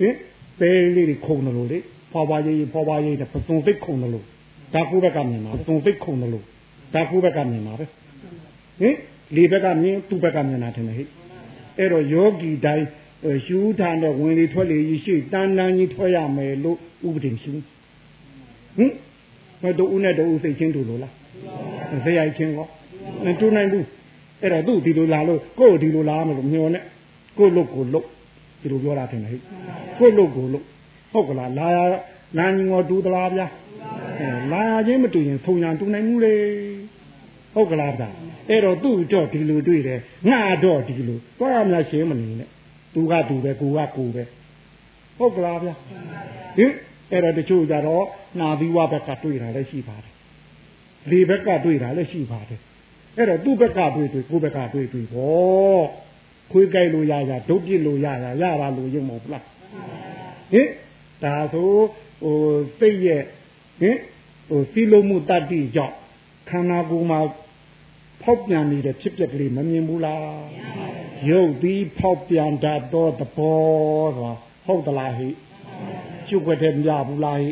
Speaker 2: ဟင်ပဲလေးတွေခုံတယ်လို့လေဖွာဖွာရေးရေးဖွာဖွာရေးတဲ့ပစုံသိခုံတယ်လို့ဒါကူဘက်ကမြင်မှာပစုံသိခုံတယ်လို့ဒါကူဘက်ကမြင်မှာပဲဟင်လေဘက်ကမြင်သူ့ဘက်ကမြင်တာထင်တယ်ဟဲ့အဲ့တော့ယောဂီတိုင်းရှူးထားတဲ့ဝင်လေထွက်လေရှိတန်းတန်းကြီးထွက်ရမယ်လို့ဥပဒေရှိဟင်ဘယ်တို့ဦးနဲ့တို့ဦးစိတ်ချင်းတူလို့လားဇေယိုက်ချင်းကောမတူနိုင်ဘူးအဲ့တော့သူ့ဒီလိုလာလို့ကို့ဒီလိုလာမလို့မျောနဲ့ကို့လို့ကိုလို့ ဒီလိုပြောတာထင်တယ်ဟဲ့ကို့လို့ကိုလို့ဟုတ်ကလားလာရလာညီငေါတူသလားဗျာအဲလာရချင်းမတူရင်ဖုန်ညာတူနိုင်ဘူးလေဟုတ်ကလားဗျာအဲ့တော့သူ့တော့ဒီလိုတွေ့တယ်ငါတော့ဒီလိုသွားရမလားရှင်းမနေနဲ့သူကသူပဲကိုကကိုပဲဟုတ်ကလားဗျာဟင်အဲ့တော့တချို့ကြတော့နာသီဝဘက်ကတွေ့တာလည်းရှိပါတယ်လေဘက်ကတွေ့တာလည်းရှိပါတယ်အဲ့တော့သူ့ဘက်ကတွေ့တွေ့ကိုယ့်ဘက်ကတွေ့တွေ့ဟော ခွေးကြိုက်လို့ရရဒုတ်ပြစ်လို့ရရရတာလို့ရုံမဟုတ်လားဟင်ဒါဆိုဟိုစိတ်ရဲ့ဟင်ဟိုစီလုံးမှုတတ္တိကြောင့်ခန္ဓာကိုယ်မှာဖောက်ပြန်နေတဲ့ဖြစ်ပျက်ကလေးမမြင်ဘူးလားရုပ်သည်ဖောက်ပြန်တတ်သောသဘောဆိုဟုတ်သလားဟိကျုပ်ကတည်းမရဘူးလားဟိ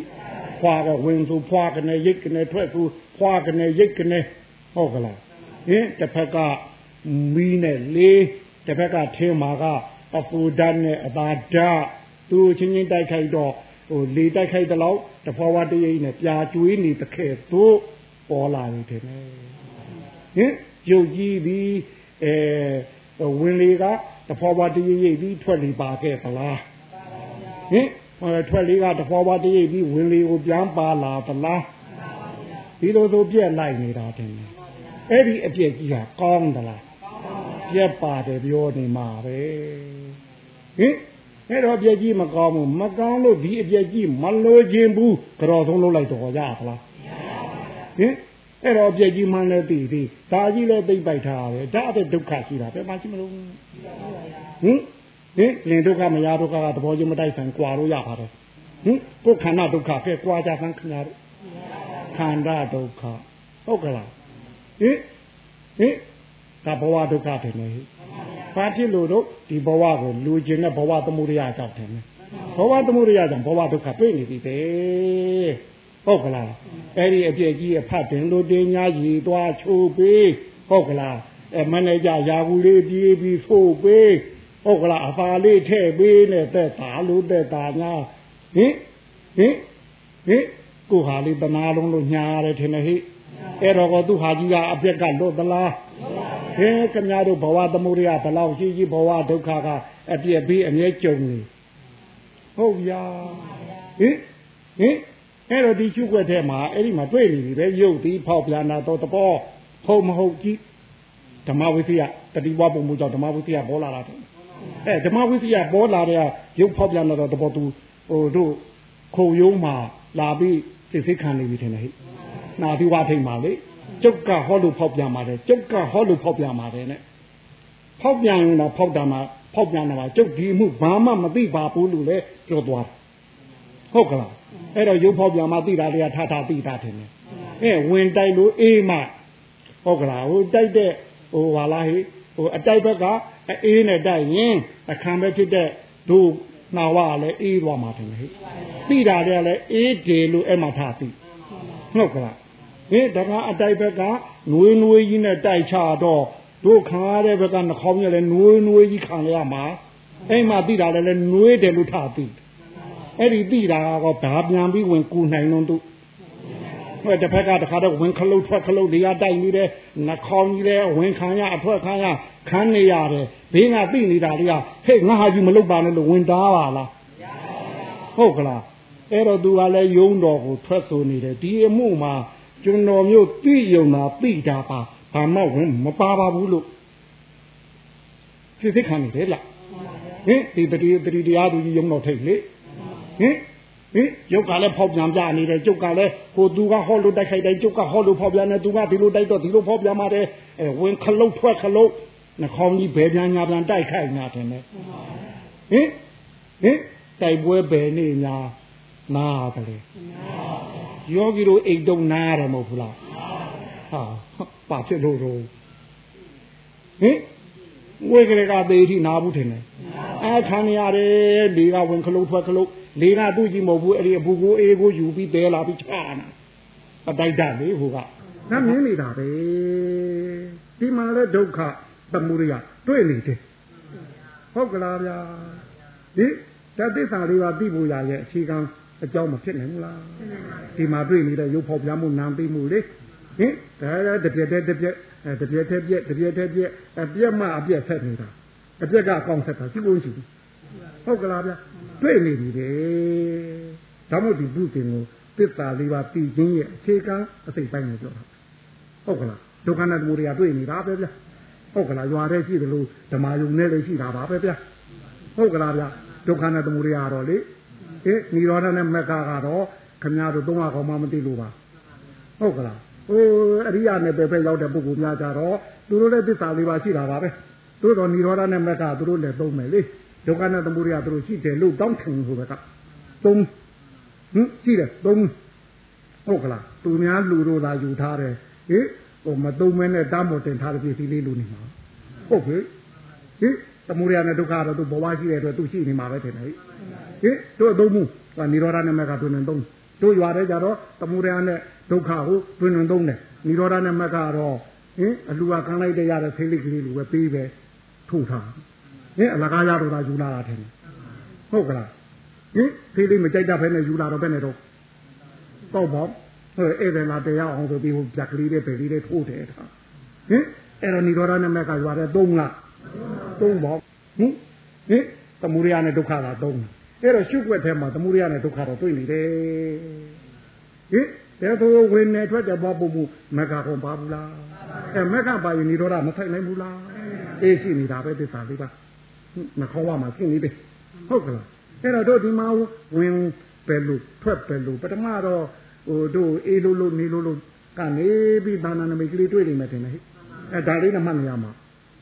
Speaker 2: ဖွာကဝင်သူဖွာကနေရိတ်ကနေထွက်သူဖွာကနေရိတ်ကနေဟုတ်ကလားဟင်တစ်ဖက်ကမီးနဲ့လေး တစ်ဖက်ကထင်းမာကအပူဓာတ်နဲ့အသာဓာတ်သူချင်းချင်းတိုက်ခိုက်တော့ဟိုလေတိုက်ခိုက်တဲ့လောက်တဖွာဝတရိပ်နဲ့ပြာကျွေးနေတဲ့ခဲ့သို့ပေါ်လာနေတယ်ဟင်ရုပ်ကြီးပြီးအဲဝင်လေကတဖွာဝတရိပ်ပြီးထွက်လေပါခဲ့သလားဟင်ထွက်လေးကတဖွာဖွာတရိပ်ပြီးဝင်လေကိုပြန်ပါလာသလားဒီလိုဆိုပြက်လိုက်နေတာတင်အဲ့ဒီအပြက်ကြီးဟာကောင်းသလား ပြက်ပါတယ်ပြောနေမှာပဲဟင်အဲ့တော့အပြက်ကြီးမကောင်းဘူးမကောင်းလို့ဒီအပြက်ကြီးမလိုခြင်းဘူးကြော်ဆုံးလုပ်လိုက်တော့ရသလားဟင်အဲ့တော့အပြက်ကြီးမှန်းလဲသိသေးဒါကြီးလဲသိပိုက်ထားတယ်ဒါအတဲ့ဒုက္ခရှိတာပဲမရှိမလို့ဟင်ဟင်လင်ဒုက္ခမရဒုက္ခကသဘောချင်းမတိုက်ဆိုင်ကြွာလို့ရပါတယ်ဟင်ကိုယ်ခန္ဓာဒုက္ခဖဲကြွာကြဆန်းခင်ဗျားတို့ခန္ဓာဒုက္ခဟုတ်ကလားဟင်ဟင် ဒါဘဝဒုက္ခတယ်လေဘာဖြစ်လို့တော့ဒီဘဝကိုလူကျင်တဲ့ဘဝသမှုရိယကြောင့်တယ်ဘဝသမှုရိယကြောင့်ဘဝဒုက္ခတွေ့နေပြီပဲဟုတ်ကလားအဲ့ဒီအပြည့်ကြီးအဖတ်တင်လို့တင်ညာကြီးသွားချိုးပေးဟုတ်ကလားအဲမန်နေဂျာယာဘူးလေးပြေးပြီးဆိုးပေးဟုတ်ကလားအဖာလေးထည့်ပေးနဲ့သက်သာလို့သက်သာညာဟင်ဟင်ဟင်ကိုဟာလေးတနာလုံးလို့ညာရတယ်ထင်တယ်ဟိအဲ့တော့ကသူဟာကြီးကအပြက်ကလွတ်သလား ဟင်ခင်ဗျားတို့ဘဝသမုဒိယဘလောက်ရှိကြီးဘဝဒုက္ခကအပြက်ပြီးအမြဲကြုံနေဟုတ်ရာဟင်ဟင်အဲ့တော့ဒီချုပ်ွက်ထဲမှာအဲ့ဒီမှာတွေ့နေပြီပဲရုပ်သည်ဖောက်ပြန်တာတော့တဘောဟုတ်မဟုတ်ကြီးဓမ္မဝိသယတတိဝပုံမှုကြောင့်ဓမ္မဝိသယပေါ်လာတာအဲဓမ္မဝိသယပေါ်လာတဲ့ရုပ်ဖောက်ပြန်တော့တဘောသူဟိုတို့ခုံယုံမှာလာပြီးစိတ်စိတ်ခံနေပြီထင်တယ်ဟိနာသီဝထိတ်မှာလေ ကျုပ်ကဟောလို့ဖောက်ပြန်ပါတယ်ကျုပ်ကဟောလို့ဖောက်ပြန်ပါတယ်နဲ့ဖောက်ပြန်ရင်တော့ဖောက်တာမှာဖောက်ပြန်တာမှာကျုပ်ဒီမှုဘာမှမသိပါဘူးလို့လေပြောသွားဟုတ်ကလားအဲ့တော့ရုပ်ဖောက်ပြန်မှသိတာတွေကထထသိတာထင်တယ်အဲဝင်တိုက်လို့အေးမှဟုတ်ကလားဟိုတိုက်တဲ့ဟိုဟာလားဟိဟိုအတိုက်ဘက်ကအေးနဲ့တိုက်ရင်အခမ်းပဲဖြစ်တဲ့ဒုနာဝလည်းအေးသွားမှာတယ်ဟိသိတာတွေကလည်းအေးတယ်လို့အဲ့မှာထားသိဟုတ်ကလား ဟင်ဒါကအတိုက်ဘက်ကနွေးနွေးကြီးနဲ့တိုက်ချတော့တို့ခံရတဲ့ဘက်ကနှခေါင်းရလဲနွေးနွေးကြီးခံရမှာအဲ့မှာသိတာလည်းနွေးတယ်လို့ထားသိအဲ့ဒီသိတာကတော့ဒါပြန်ပြီးဝင်ကူနိုင်လို့သူဟိုတစ်ဖက်ကတခါတော့ဝင်ခလုတ်ထွက်ခလုတ်တွေရတိုက်နေတယ်နှခေါင်းကြီးလဲဝင်ခံရအထွက်ခံရခန်းနေရတယ်ဘေးကသိနေတာတွေကဟဲ့ငါဟာကြီးမလုပ်ပါနဲ့လို့ဝင်တားပါလားဟုတ်ကလားအဲ့တော့သူကလည်းယုံတော်ကိုထွက်ဆိုနေတယ်ဒီအမှုမှာ ကျွန်တော်မျိုးသိယုံတာသိတာပါဘာမှဝင်မပါပါဘူးလို့ဖြစ်သိခံနေတယ်လားဟင်ဒီတတိတတိတရားသူကြီးယုံတော်ထိတ်လေဟင်ဟင်ကျုပ်ကလည်းဖောက်ပြန်ပြနေတယ်ကျုပ်ကလည်းကိုသူကဟောလို့တိုက်ခိုက်တယ်ကျုပ်ကဟောလို့ဖောက်ပြန်တယ်သူကဒီလိုတိုက်တော့ဒီလိုဖောက်ပြန်ပါတယ်အဲဝင်ခလုတ်ထွက်ခလုတ်နှခေါင်းကြီးဘယ်ပြန်ညာပြန်တိုက်ခိုက်ညာတယ်နဲ့ဟင်ဟင်တိုက်ပွဲဘယ်နေညာနားတယ် ယောဂီတို့အိတ်တုံနားတယ်မဟုတ်ဘူးလားဟာပါဖြစ်လို့တော့ဟင်ဝေကလေးကသေးထိနာဘူးထင်တယ်အဲခံရတယ်ဒီကဝင်ခလုတ်ထွက်ခလုတ်လေကသူ့ကြီးမဟုတ်ဘူးအဲ့ဒီအပူကိုအေးကိုယူပြီးတဲလာပြီးချာနာအတိုက်တလေဟိုကငါမြင်နေတာပဲဒီမှာလဲဒုက္ခသမှုရိယတွေ့နေတယ်ဟုတ်ကလားဗျာဒီတသစ္စာလေးပါသိဖို့ရရဲ့အခြေခံ အကြောင်းမဖြစ်နိုင်ဘူးလားဒီမှာတွေ့နေတဲ့ရုပ်ဖော်ပြမှုနာမ်သိမှုလေဟင်ဒါတပြက်တည်းတပြက်တပြက်တည်းပြက်တပြက်တည်းပြက်အပြက်မှအပြက်ဆက်နေတာအပြက်ကအကောင့်ဆက်တာရှိလို့ရှိဘူးဟုတ်ကလားဗျာတွေ့နေပြီလေဒါမို့ဒီပုသင်ကိုသစ္စာလေးပါးသိခြင်းရဲ့အခြေခံအစိတ်ပိုင်းကိုပြောတာဟုတ်ကလားဒုက္ခနဲ့သမုဒယတွေ့နေတာပဲဗျာဟုတ်ကလားရွာထဲရှိတယ်လို့ဓမ္မယုံနဲ့လည်းရှိတာပါပဲဗျာဟုတ်ကလားဗျာဒုက္ခနဲ့သမုဒယတော့လေ အေးនិရောဓနဲ့မက္ခကတော့ခမည်းတော်သုံးပါးကောင်မှမသိလို့ပါဟုတ်ကလားဟိုအရိယာနဲ့ပဲပဲရောက်တဲ့ပုဂ္ဂိုလ်များကြတော့သူတို့လည်းသစ္စာလေးပါးရှိတာပါပဲသူတို့និရောဓနဲ့မက္ခသူတို့လည်းသုံးမယ်လေဒုက္ခနဲ့သမုဒယသူတို့ရှိတယ်လို့တောင်းထင်ဆိုဘက်ကသုံးဟင်ရှိတယ်သုံးဟုတ်ကလားသူများလူတို့သာယူထားတယ်ဟင်ဟိုမသုံးမဲနဲ့တားမတင်ထားတဲ့ပစ္စည်းလေးလူနေမှာဟုတ်ပြီဟဟင် သမုဒယနဲ့ဒုက္ခတော့သူဘဝရှိတဲ့အတွက်သူရှိနေမှာပဲထင်တယ်ဟင်တို့သုံးမှုကနိရောဓနဲ့မကတွင်တွင်သုံးတို့ရွာတဲ့ကြတော့သမုဒယနဲ့ဒုက္ခကိုတွင်တွင်သုံးတယ်နိရောဓနဲ့မကတော့ဟင်အလူကခံလိုက်တဲ့ရတဲ့ဖိလိကလေးလိုပဲပေးပဲထုတ်ထားဟင်အလကားရတော့တာယူလာတာထင်တယ်ဟုတ်ကလားဟင်ဖိလိမကြိုက်တတ်ဖဲနဲ့ယူလာတော့ဘယ်နဲ့တော့တော့ပေါ့ဟဲ့အဲ့ဒါလာတရားအောင်ဆိုပြီးဟိုပြက်ကလေးတွေပဲလေးတွေထိုးတယ်တာဟင်အဲ့တော့နိရောဓနဲ့မကရွာတဲ့သုံးလား သုံးပေါ့ဟင်ဟင်သမုဒယနဲ့ဒုက္ခကသုံးအဲ့တော့ရှုွက်ထဲမှာသမုဒယနဲ့ဒုက္ခတော့တွေ့နေတယ်ဟင်တဲ့သူဝင်နေထွက်တယ်ဘာပုံမှုမကခွန်ပါဘူးလားအဲမကပါရင်နိရောဓမဆိုင်နိုင်ဘူးလားအေးရှိနေတာပဲသစ္စာလေးပါမခေါ်ပါမှာရှင်းနေတယ်ဟုတ်ကလားအဲ့တော့တို့ဒီမှာဝင်ပဲလို့ထွက်ပဲလို့ပထမတော့ဟိုတို့အေးလို့လို့နေလို့လို့ကနေပြီးဘာနာနမိတ်ကလေးတွေ့နေမှတင်တယ်ဟဲ့အဲဒါလေးနဲ့မှတ်နေရမှာ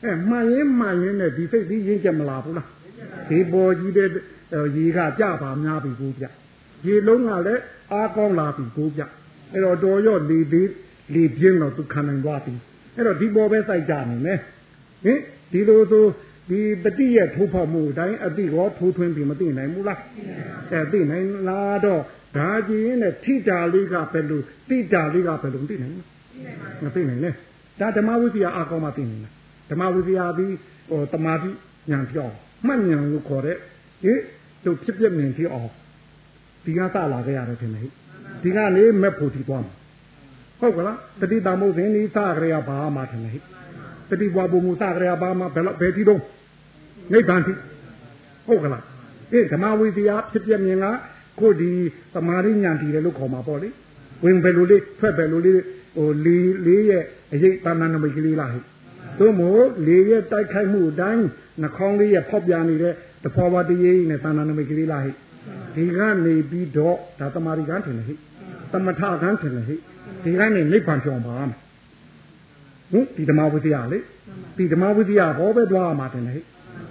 Speaker 2: အဲမှန်ရင်မှန်ရင်နဲ့ဒီစိတ်ကြီးရင်းချက်မလားဘူးလားဒီပေါ်ကြီးတဲ့ရေကကြပါများပြီကိုပြရေလုံးကလည်းအားကောင်းလာပြီကိုပြအဲ့တော့တော်ရော့လေသေးလေပြင်းတော့သူခံနိုင်သွားပြီအဲ့တော့ဒီပေါ်ပဲစိုက်ကြနေမယ်ဟင်ဒီလိုဆိုဒီတတိယထိုးဖောက်မှုအတိုင်းအတိကောထိုးထွင်းပြီးမသိနိုင်ဘူးလားအဲသိနိုင်လားတော့ဒါကြည့်ရင်ထိတာလေးကဘယ်လိုတိတာလေးကဘယ်လိုသိနိုင်မသိနိုင်နဲ့ဒါဓမ္မဝိဇ္ဇာအကောင်းမှသိနိုင်တယ် ဓမ္မဝိဇ္ဇာပြီးဟိုတမာတိညာပြောင်းမှတ်ဉာဏ်လို့ခေါ်တဲ့ဟိတို့ဖြစ်ပြမြင်ကြည့်အောင်ဒီကစလာခဲ့ရတယ်ထင်တယ်ဟိဒီကနေမက်ဖို့တီသွားမှာဟုတ်ကလားတတိတမုတ်စဉ်ဒီစကြရဘာမှထင်တယ်ဟိတတိဘွားဘုံမူစကြရဘာမှဘယ်တော့ဘယ်တီတော့နိဗ္ဗာန်တိဟုတ်ကလားအေးဓမ္မဝိဇ္ဇာဖြစ်ပြမြင်ကကိုဒီသမာဓိဉာဏ်တည်တယ်လို့ခေါ်မှာပေါ့လေဝင်ဘယ်လိုလေးထွက်ဘယ်လိုလေးဟိုလေးလေးရဲ့အရေးတဏ္ဍနမိတ်ကလေးလားဟိ သို့မို့လေရဲ့တိုက်ခိုက်မှုအတိုင်းနှာခေါင်းလေးရဲ့ဖောက်ပြနေတဲ့တဖော်ဝတရေးနဲ့တဏ္ဍနမိတ်ကလေးလားဟိဒီကနေပြီးတော့ဒါတမာရီကန်းထင်တယ်ဟိသမထကန်းထင်တယ်ဟိဒီကနေနိဗ္ဗာန်ပြောင်းပါမယ်ဟင်ဒီဓမ္မဝိသရာလေဒီဓမ္မဝိသရာဟောပဲတွားမှာတင်တယ်ဟိ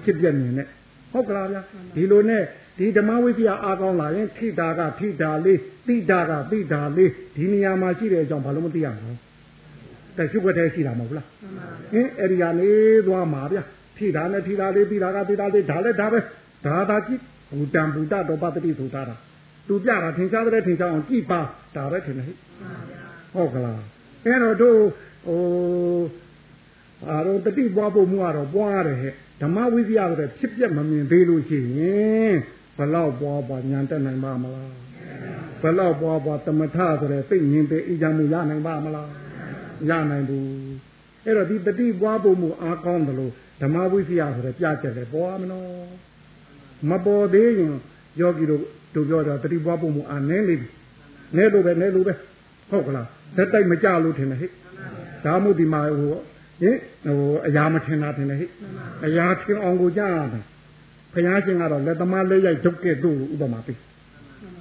Speaker 2: ဖြစ်ပြမြင်နဲ့ဟုတ်ကလားဗျာဒီလိုနဲ့ဒီဓမ္မဝိသရာအားကောင်းလာရင်ထိတာကထိတာလေးတိတာကတိတာလေးဒီနေရာမှာရှိတဲ့အကြောင်းဘာလို့မသိရမလဲ တရှုပ်ွက်တဲ့ရှိတာမဟုတ်လားဟင်အဲ့ဒီကနေသွားမှာဗျာထိတာနဲ့ထိတာလေးတိတာကတိတာလေးဒါလည်းဒါပဲဒါသာကြည့်ဘူတံဘူတတော်ပတ္တိဆိုတာတာသူပြတာထင်ရှားတဲ့ထင်ရှားအောင်ကြည့်ပါဒါပဲထင်တယ်ဟဲ့ဟုတ်ကလားအဲ့တော့တို့ဟိုအာတော့တတိပွားဖို့မှုကတော့ပွားတယ်ဟဲ့ဓမ္မဝိဇ္ဇာဆိုတဲ့ဖြစ်ပြမမြင်သေးလို့ရှိရင်ဘလောက်ပွားပွားညာတက်နိုင်ပါမလားဘလောက်ပွားပွားတမထဆိုတဲ့စိတ်ငြင်းပေအကြမှုရနိုင်ပါမလား ရနိုင်ဘူးအဲ့တော့ဒီတတိပွားဖို့မှုအားကောင်းတယ်လို့ဓမ္မဝိဇ္ဇာဆိုတဲ့ပြချက်လေပွားမနော်မပေါ်သေးရင်ယောဂီတို့တို့ပြောတာတတိပွားဖို့မှုအာနည်းနေပြီနဲလို့ပဲနဲလို့ပဲဟုတ်ကလားသက်တိုက်မကြလို့ထင်တယ်ဟဲ့ဒါမှမဟုတ်ဒီမှာဟိုဟင်ဟိုအရာမထင်တာထင်တယ်ဟဲ့အရာထင်အောင်ကိုကြားရတယ်ဘုရားရှင်ကတော့လက်သမားလက်ရိုက်ဒုက္ကဲ့တို့ဥပမာပေး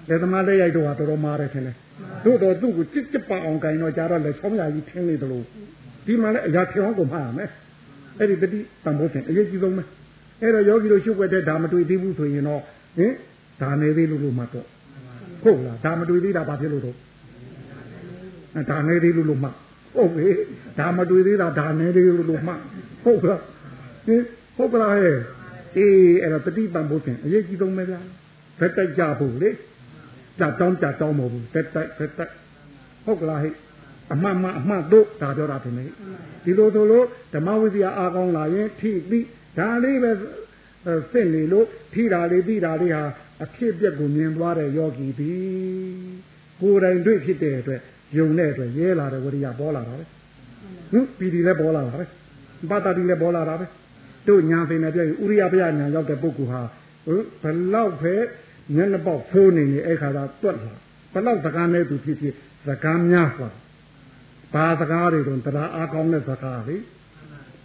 Speaker 2: လက်သမားလက်ရိုက်တို့ဟာတော်တော်မားတယ်ထင်တယ် တို့တော့သူ့ကိုကြစ်ကြစ်ပအောင်ကင်တော့ကြားတော့လက်ချောင်းရာကြီးထင်းနေတယ်လို့ဒီမှာလည်းအရာထင်အောင်ကိုမှားမယ်အဲ့ဒီတတိတန်ဖို့တင်အရေးကြီးဆုံးပဲအဲ့တော့ယောဂီတို့ရှုပ်ွက်တဲ့ဒါမတွေ့သေးဘူးဆိုရင်တော့ဟင်ဒါနေသေးလို့လို့မှတော့ဟုတ်လားဒါမတွေ့သေးတာဘာဖြစ်လို့တော့ဒါနေသေးလို့လို့မှဟုတ်ပြီဒါမတွေ့သေးတာဒါနေသေးလို့လို့မှဟုတ်လားဟင်ဟုတ်ကလားဟဲ့အေးအဲ့တော့တတိပံဖို့တင်အရေးကြီးဆုံးပဲဗျာဘက်တိုက်ကြဖို့လေ ကြတောင်းကြတောင်းမဟုတ်ဘူးဘက်တိုက်ဘက်တိုက်ဟုတ်ကလားဟဲ့အမှန်မှအမှန်တို့ဒါပြောတာဖြစ်နေဒီလိုဆိုလို့ဓမ္မဝိဇ္ဇာအားကောင်းလာရင်ထိပြီးဒါလေးပဲစစ်နေလို့ထိတာလေးပြီးတာလေးဟာအဖြစ်အပျက်ကိုမြင်သွားတဲ့ယောဂီဒီကိုယ်တိုင်တွေ့ဖြစ်တဲ့အတွက်ယုံတဲ့အတွက်ရဲလာတဲ့ဝရိယပေါ်လာတာပဲဟင်ပီတိလည်းပေါ်လာတာပဲပါတာတိလည်းပေါ်လာတာပဲတို့ညာပင်နဲ့ပြည့်ဥရိယပယညာရောက်တဲ့ပုဂ္ဂိုလ်ဟာဘလောက်ပဲ မျက်နှာပေါက်ဖိုးနေနေအဲ့ခါသာတွက်လာဘလောက်စကားနဲ့သူဖြစ်ဖြစ်စကားများစွာဘာစကားတွေတော့တရားအားကောင်းတဲ့စကားလေ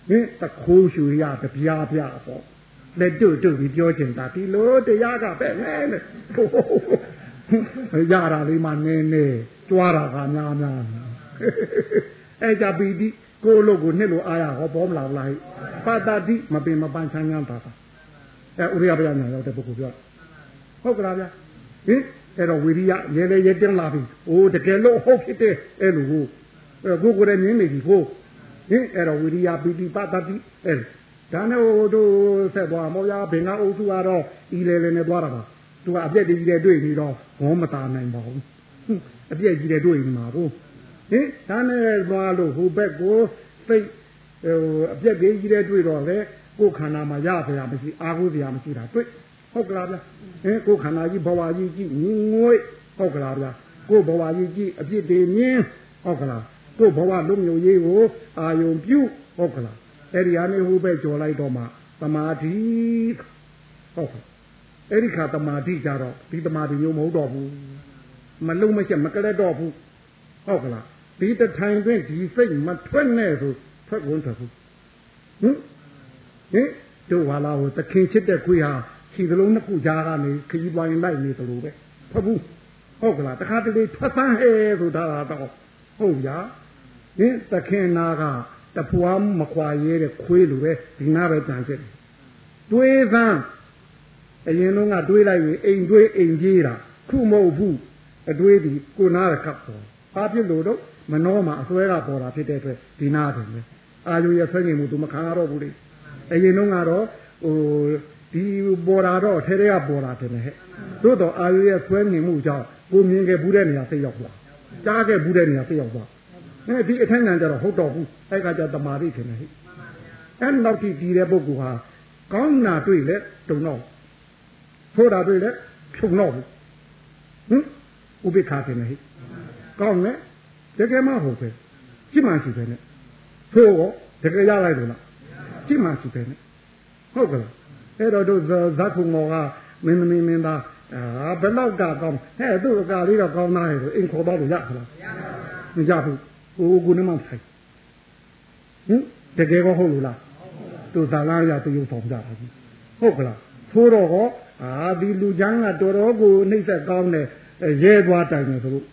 Speaker 2: ဟင်တခိုးရှူရတပြားပြားပေါ့လက်တို့တို့ပြီးပြောချင်တာဒီလိုတရားကပဲနဲနဲ့ရတာလေးမှနင်းနေကြွားတာကများများအဲ့ကြပီတိကိုလို့ကိုနှစ်လို့အားရဟောပေါ်မလာဘူးလားပါတာတိမပင်မပန်းချမ်းချမ်းတာတာအဲဥရိယဗျာညာရောက်တဲ့ပုဂ္ဂိုလ်ပြော ဟုတ်ကလားဗျာဟင်အဲ့တော့ဝိရိယရဲလေရဲတင်လာပြီအိုးတကယ်လို့ဟုတ်ဖြစ်တယ်အဲ့လိုကိုကိုကိုလည်းမြင်နေပြီကိုဟင်အဲ့တော့ဝိရိယပီတိပါတာတိအဲ့ဟဒါနဲ့ဟိုတို့ဆက်သွားမောရဘင်ကအုပ်စုကတော့ဤလေလေနဲ့သွားတာပါသူကအပြက်တည်းကြီးတဲ့တွေ့ပြီးတော့ဘောမတာနိုင်ပါဘူးအပြက်ကြီးတဲ့တွေ့နေမှာကိုဟင်ဒါနဲ့သွားလို့ဟိုဘက်ကိုစိတ်ဟိုအပြက်တည်းကြီးတဲ့တွေ့တော့လေကိုယ်ခန္ဓာမှာရစရာမရှိအာဟုစရာမရှိတာတွေ့ ဟုတ်ကလားဗျဟင်ကိုယ်ခန္ဓာကြီးဘဝကြီးကြည့်ငွေဟုတ်ကလားဗျကိုယ်ဘဝကြီးကြည့်အပြစ်တွေမြင်ဟုတ်ကလားကိုယ်ဘဝလုံးမျိုးရေးကိုအာယုံပြုဟုတ်ကလားအဲ့ဒီအနေဟိုပဲကြော်လိုက်တော့မှသမာဓိဟုတ်ကဲ့အဲ့ဒီခါသမာဓိကြတော့ဒီသမာဓိမျိုးမဟုတ်တော့ဘူးမလုံးမချက်မကလက်တော့ဘူးဟုတ်ကလားဒီတထိုင်တွင်ဒီစိတ်မထွက်နဲ့ဆိုထွက်ဝင်ထွက်ဘူးဟင်ဟင်တို့ဟာလာဟိုတခင်ချစ်တဲ့ခွေးဟာ ခြေစလုံးနှစ်ခုကြားကနေခကြီးပွားရင်လိုက်နေသလိုပဲထွက်ဘူးဟုတ်ကလားတခါတလေထွက်ဆန်းဟဲဆိုတာတော့ဟုတ်ဗျာဟင်တခင်နာကတဖွာမခွာရဲတဲ့ခွေးလိုပဲဒီနာပဲကြံဖြစ်တယ်တွေးသမ်းအရင်တော့ကတွေးလိုက်ရင်အိမ်တွေးအိမ်ကြီးတာခုမဟုတ်ဘူးအတွေးဒီကိုနာရခပ်ပေါ်ဘာဖြစ်လို့တော့မနှောမှာအစွဲကပေါ်တာဖြစ်တဲ့အတွက်ဒီနာတယ်ပဲအာယုရဆွဲနေမှုသူမခံရတော့ဘူးလေအရင်တော့ကတော့ဟို ဒီပေါ်တာတော့ထဲထဲကပေါ်တာတယ်ဟဲ့သို့တော့အာယုရဆွဲနေမှုကြောင့်ကိုမြင်ခဲ့ဘူးတဲ့နေရာစိတ်ရောက်သွားကြားခဲ့ဘူးတဲ့နေရာစိတ်ရောက်သွားအဲဒီအထိုင်ငံကြတော့ဟုတ်တော့ဘူးအဲ့ကကြတမာတိခင်ဟဲ့အဲ့နောက်တိဒီတဲ့ပုဂ္ဂိုလ်ဟာကောင်းနာတွေ့လေတုံတော့ဆိုးတာတွေ့လေဖြုံတော့ဘူးဟင်ဥပိ္ပခာခင်ဟဲ့ကောင်းလေတကယ်မှဟုတ်ပဲကြည့်မှရှိပဲနဲ့ဆိုးရောတကယ်ရလိုက်လို့လားကြည့်မှရှိပဲနဲ့ဟုတ်ကလား အဲ့တော့တို့ဇာခုမောကမင်းသမီးမင်းသားအာဘယ်တော့ကကောင်းဟဲ့သူ့အကာလေးတော့ကောင်းသားရဲ့ဆိုအိမ်ခေါ်တော့လို့ရခလားမရဘူးဟိုကုနေမှဆိုင်ဟင်တကယ်ကောဟုတ်လို့လားသူသာလာရသူရုပ်ဆောင်ကြတာကြီးဟုတ်ကလားသိုးတော့ဟောအာဒီလူချမ်းကတော်တော်ကိုနှိမ့်ဆက်ကောင်းတယ်ရဲသွားတိုင်တယ်ဆိုလို့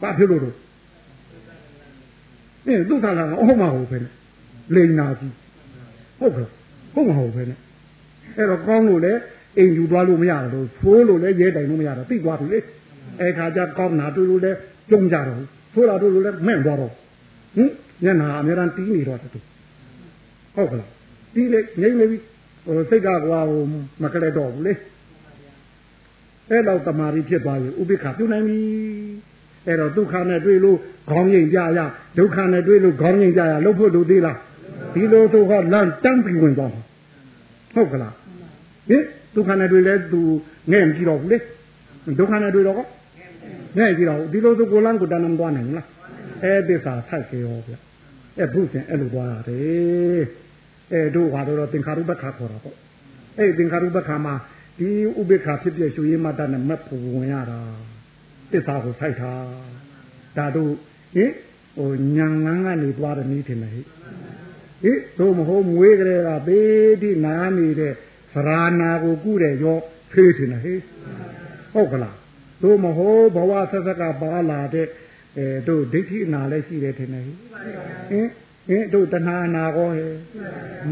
Speaker 2: ဘာဖြစ်လို့တော့အင်းသူသာလာကအဟုတ်မဟုတ်ပဲလိန်နာကြီးဟုတ်ကလား ဟုတ်မဟုတ်ပဲနဲ့အဲ့တော့ကောင်းလို့လေအိမ်ယူသွားလို့မရတော့ဖိုးလို့လည်းရဲတိုင်လို့မရတော့သိသွားပြီလေအဲ့ခါကျကောင်းနာတွေ့လို့လည်းကြုံကြတော့ဖိုးလာတို့လို့လည်းမဲ့သွားတော့ဟင်ညနာအများရန်တီးနေတော့တူဟုတ်ကလားတီးလေငိမ့်နေပြီဟိုစိတ်ကကွာဟိုမကလေးတော့ဘူးလေအဲ့တော့တမာရီဖြစ်သွားရင်ဥပိ္ပခပြုနိုင်ပြီအဲ့တော့ဒုက္ခနဲ့တွေ့လို့ခေါင်းငိမ့်ကြရဒုက္ခနဲ့တွေ့လို့ခေါင်းငိမ့်ကြရလို့ဖို့လို့သေးလားဒီလိုဆိုတော့လမ်းတန်းပြီးဝင်သွား ဟုတ်ကလားဟင်ဒုက္ခနဲ့တွေ့လဲသူငဲ့မကြည့်တော့ဘူးလေဒုက္ခနဲ့တွေ့တော့ကောငဲ့ကြည့်တော့ဒီလိုဆိုကိုလန်းကိုတန်းတန်းသွားနိုင်လားအဲသစ္စာဆိုက်ကြောဗျအဲဘုရင်အဲ့လိုသွားရတယ်အဲတို့ဟာတော့သင်္ခါရုပ္ပခါခေါ်တာပေါ့အဲသင်္ခါရုပ္ပခါမှာဒီဥပိ္ပခါဖြစ်ဖြစ်ရှုရင်းမတတ်နဲ့မက်ဖို့ဝင်ရတာသစ္စာကိုဆိုက်တာဒါတို့ဟင်ဟိုညံငန်းကနေသွားတယ်နေတယ်ဟဲ့ ဟိတို့မဟုတ်မွေးကြတဲ့ကဘေးတိနာနေတဲ့သရနာကိုကုတဲ့ရောဖေးတယ်ဟဲ့ဟုတ်ကလားတို့မဟုတ်ဘဝဆက်ဆက်ကပါလာတဲ့အဲတို့ဒိဋ္ဌိအနာလည်းရှိတယ်ထင်တယ်ဟင်ဟင်တို့တဏှာအနာကောဟဲ့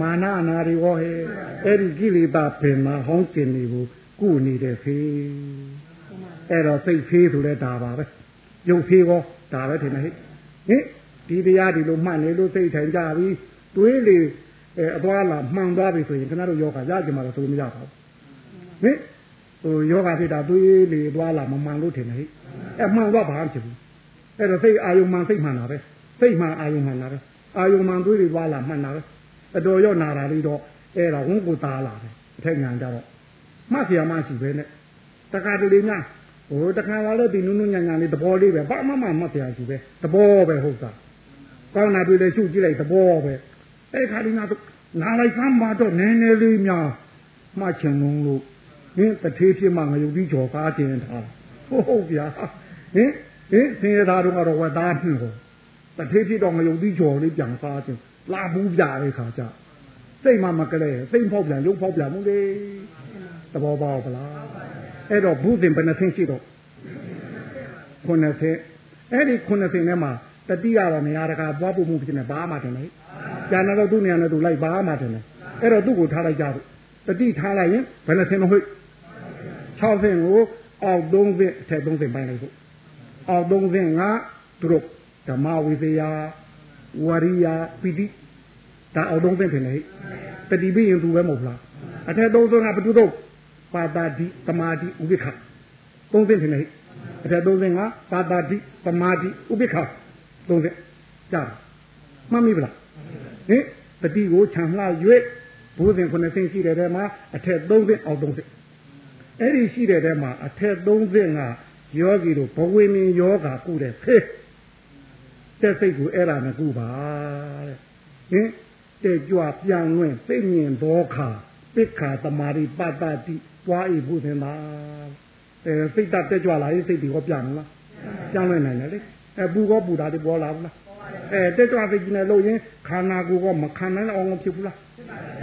Speaker 2: မာနအနာတွေကောဟဲ့အဲ့ဒီကိလေသာပင်မှာဟောင်းကျင်နေကိုကုနေတဲ့ဖေးအဲ့တော့စိတ်ဖေးဆိုလဲဒါပါပဲရုပ်ဖေးကောဒါပဲထင်တယ်ဟဲ့ဟင်ဒီတရားဒီလိုမှတ်နေလို့စိတ်ထိုင်ကြပြီ တွေးလေအဲအသွားလာမှန်သွားပြီဆိုရင်ခင်ဗျားတို့ယောဂရကြမှာတော့ဆိုမရပါဘူးဟင်ဟိုယောဂဖြစ်တာတွေးလေသွားလာမမှန်လို့ထင်တယ်ဟဲ့အဲမှန်တော့ဘာမှဖြစ်ဘူးအဲ့တော့စိတ်အာယုံမှန်စိတ်မှန်တာပဲစိတ်မှန်အာယုံမှန်တာပဲအာယုံမှန်တွေးလေသွားလာမှန်တာပဲအတော်ရောနာတာလေးတော့အဲ့ဒါဝန်ကိုသားလာတယ်အထက်ညာကြတော့မှတ်เสียမှရှိပဲနဲ့တခါတလေများဟိုတခါလာလို့ဒီနုနုညံညံလေးသဘောလေးပဲဘာမှမမှတ်เสียရှိပဲသဘောပဲဟုတ်တာကောင်းတာတွေ့လေရှုကြည့်လိုက်သဘောပဲ အဲ့ခါဒီနာနာလိုက်ဆမ်းပါတော့နည်းနည်းလေးများမှတ်ချင်လုံးလို့ဟင်းတထေးဖြစ်မှငရုတ်ပြီးကြော်ကားခြင်းထားဟုတ်ဟုတ်ဗျာဟင်ဟင်သင်ရသားတို့ကတော့ဝတ်သားဖြစ်ဟောတထေးဖြစ်တော့ငရုတ်ပြီးကြော်လေးပြန်စားခြင်းလာဘူးပြတဲ့ခါကျစိတ်မှမကလေးစိတ်ဖောက်ပြန်ရုပ်ဖောက်ပြန်မှုလေသဘောပေါက်ပလားအဲ့တော့ဘုသင်ဘယ်နှဆင်းရှိတော့ခုနှစ်ဆင်းအဲ့ဒီခုနှစ်ဆင်းထဲမှာတတိယတော့နေရာတကာပွားဖို့မှုဖြစ်နေဘာမှတင်လေ ကျန်တော့သူ့နေရာနဲ့သူလိုက်ဘာမှတင်လေအဲ့တော့သူ့ကိုထားလိုက်ကြတယ်တတိထားလိုက်ရင်ဘယ်နှဆင်းတော့ဟိတ်6ဆင်းကိုအောက်3ဆင်းအထက်3ဆင်းပိုင်းလိုက်ဖို့အောက်3ဆင်းကသူတို့ဓမ္မဝိသယာဝရိယပိတိဟဒါအောက်သုံးသင်ထင်တယ်ဟိတတိပြီးရင်သူပဲမဟုတ်လားအထက်သုံးသင်ကဘယ်သူတော့ပါတာတိတမာတိဥပိ္ပခသုံးသင်ထင်တယ်ဟိအထက်သုံးသင်ကပါတာတိတမာတိဥပိ္ပခသုံးသင်ကြားမှတ်မိပလား ဟင်တတိကိုခြံလှ၍ဘုဇင်ခုနှစ်ဆင့်ရှိတဲ့ထဲမှာအထက်သုံးသင်အောက်သုံးသင်အဲ့ဒီရှိတဲ့ထဲမှာအထက်သုံးသင်ကယောဂီတို့ဘဝေမင်းယောဂါကုတဲ့ဖေးတဲ့စိတ်ကိုအဲ့ဒါနဲ့ကုပါတဲ့ဟင်တဲ့ကြွပြန်လွင်သိမြင်သောခါပိခာတမာရိပတ္တတိပွားဤဘုသင်သာအဲစိတ်တက်ကြွလာရင်စိတ်ဒီဟောပြန်လားပြန်လွင်နိုင်တယ်လေအဲပူကောပူတာတွေပေါ်လာဘူးလား အဲတက်ကြွစိတ်ကြီးနဲ့လို့ရင်ခန္ဓာကိုယ်ကမခံနိုင်အောင်ဖြစ်ဘူးလား